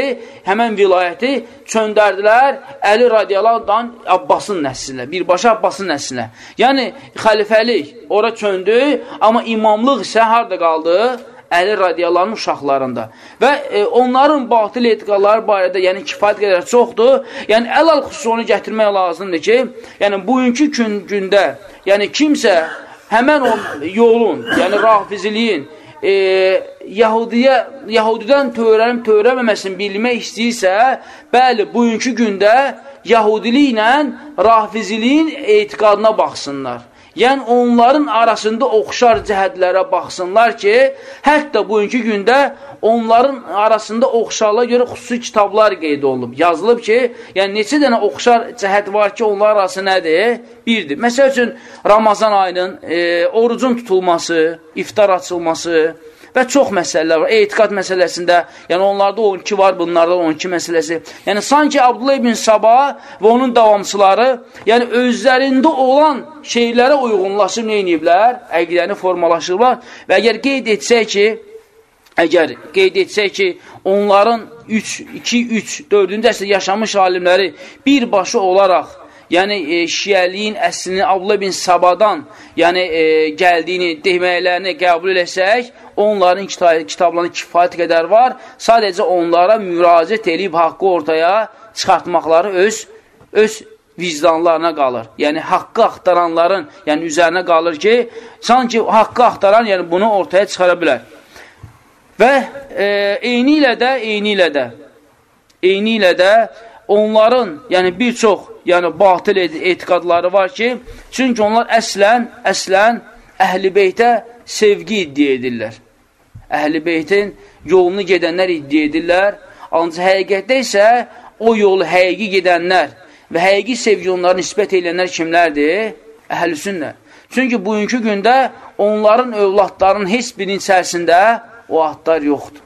Speaker 1: həmən vilayəti çöndərdilər Əli radiyalardan Abbasın nəslinə, birbaşa Abbasın nəslinə. Yəni, xəlifəlik ora çöndü, amma imamlıq isə harada qaldı? Əli radiyalarının uşaqlarında. Və e, onların batil etiqadları barədə, yəni kifayət qədər çoxdur. Yəni əl-al xüsusi onu gətirmək lazımdır ki, yəni bugünkü gün, gündə, yəni kimsə həmən o yolun, yəni rafiziliyin, e, Yahudiyə, Yahudidən törənib törəməməsini bilmək istəyirsə, bəli, bugünkü gündə Yahudilik ilə rafiziliyin etiqadına baxsınlar. Yəni, onların arasında oxşar cəhədlərə baxsınlar ki, hətta bugünkü gündə onların arasında oxşarlığa görə xüsusi kitablar qeyd olunub, yazılıb ki, yəni neçə dənə oxşar cəhət var ki, onlar arası nədir? Birdir. Məsəl üçün, Ramazan ayının e, orucun tutulması, iftar açılması, və çox məsələlər var. Etiqad məsələsində, yəni onlarda 12 var, bunlarda 12 məsələsi. Yəni sanki Abdullah ibn Sabah və onun davamçıları, yəni özlərində olan şeylərə uyğunlaşıb nə ediblər? Əqidəni formalaşırlar və əgər qeyd etsək ki, əgər qeyd etsək ki, onların 3, 2, 3, 4-cü əsrdə yaşamış alimləri birbaşa olaraq yəni e, şiəliyin əslini Abdullah bin Sabadan yəni e, gəldiyini, deməklərini qəbul eləsək, onların kitablarında kifayət qədər var. Sadəcə onlara müraciət edib haqqı ortaya çıxartmaqları öz öz vicdanlarına qalır. Yəni haqqı axtaranların, yəni üzərinə qalır ki, sanki haqqı axtaran, yəni bunu ortaya çıxara bilər. Və e, eyni ilə də, eyni ilə də, eyni ilə də onların, yəni bir çox, yəni batil etiqadları var ki, çünki onlar əslən, əslən əhl-i beytə sevgi iddia edirlər əhl-i beytin yolunu gedənlər iddia edirlər, ancaq həqiqətdə isə o yolu həqiqi gedənlər və həqiqi sevgi onları nisbət edənlər kimlərdir? Əhl-i sünnə. Çünki bugünkü gündə onların övladlarının heç birinin içərisində o adlar yoxdur.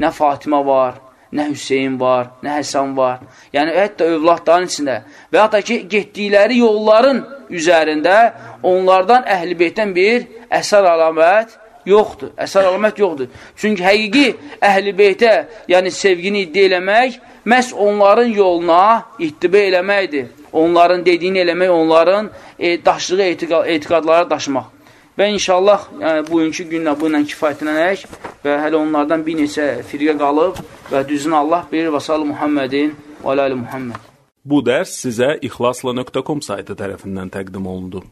Speaker 1: Nə Fatimə var, nə Hüseyin var, nə Həsən var. Yəni, hətta övladların içində və hətta ki, getdikləri yolların üzərində onlardan əhl-i beytdən bir əsər alamət yoxdur, əsər əlamət yoxdur. Çünki həqiqi əhl-i beytə, yəni sevgini iddia eləmək, məhz onların yoluna ittibə eləməkdir. Onların dediyini eləmək, onların e, daşlığı etiqad, etiqadlara daşımaq. Və inşallah yəni, bugünkü günlə bu ilə kifayətlənək və hələ onlardan bir neçə firqə qalıb və düzünü Allah bilir və salı Muhammedin və aləli Muhammed.
Speaker 2: Bu dərs sizə ixlasla.com saytı tərəfindən təqdim olundu.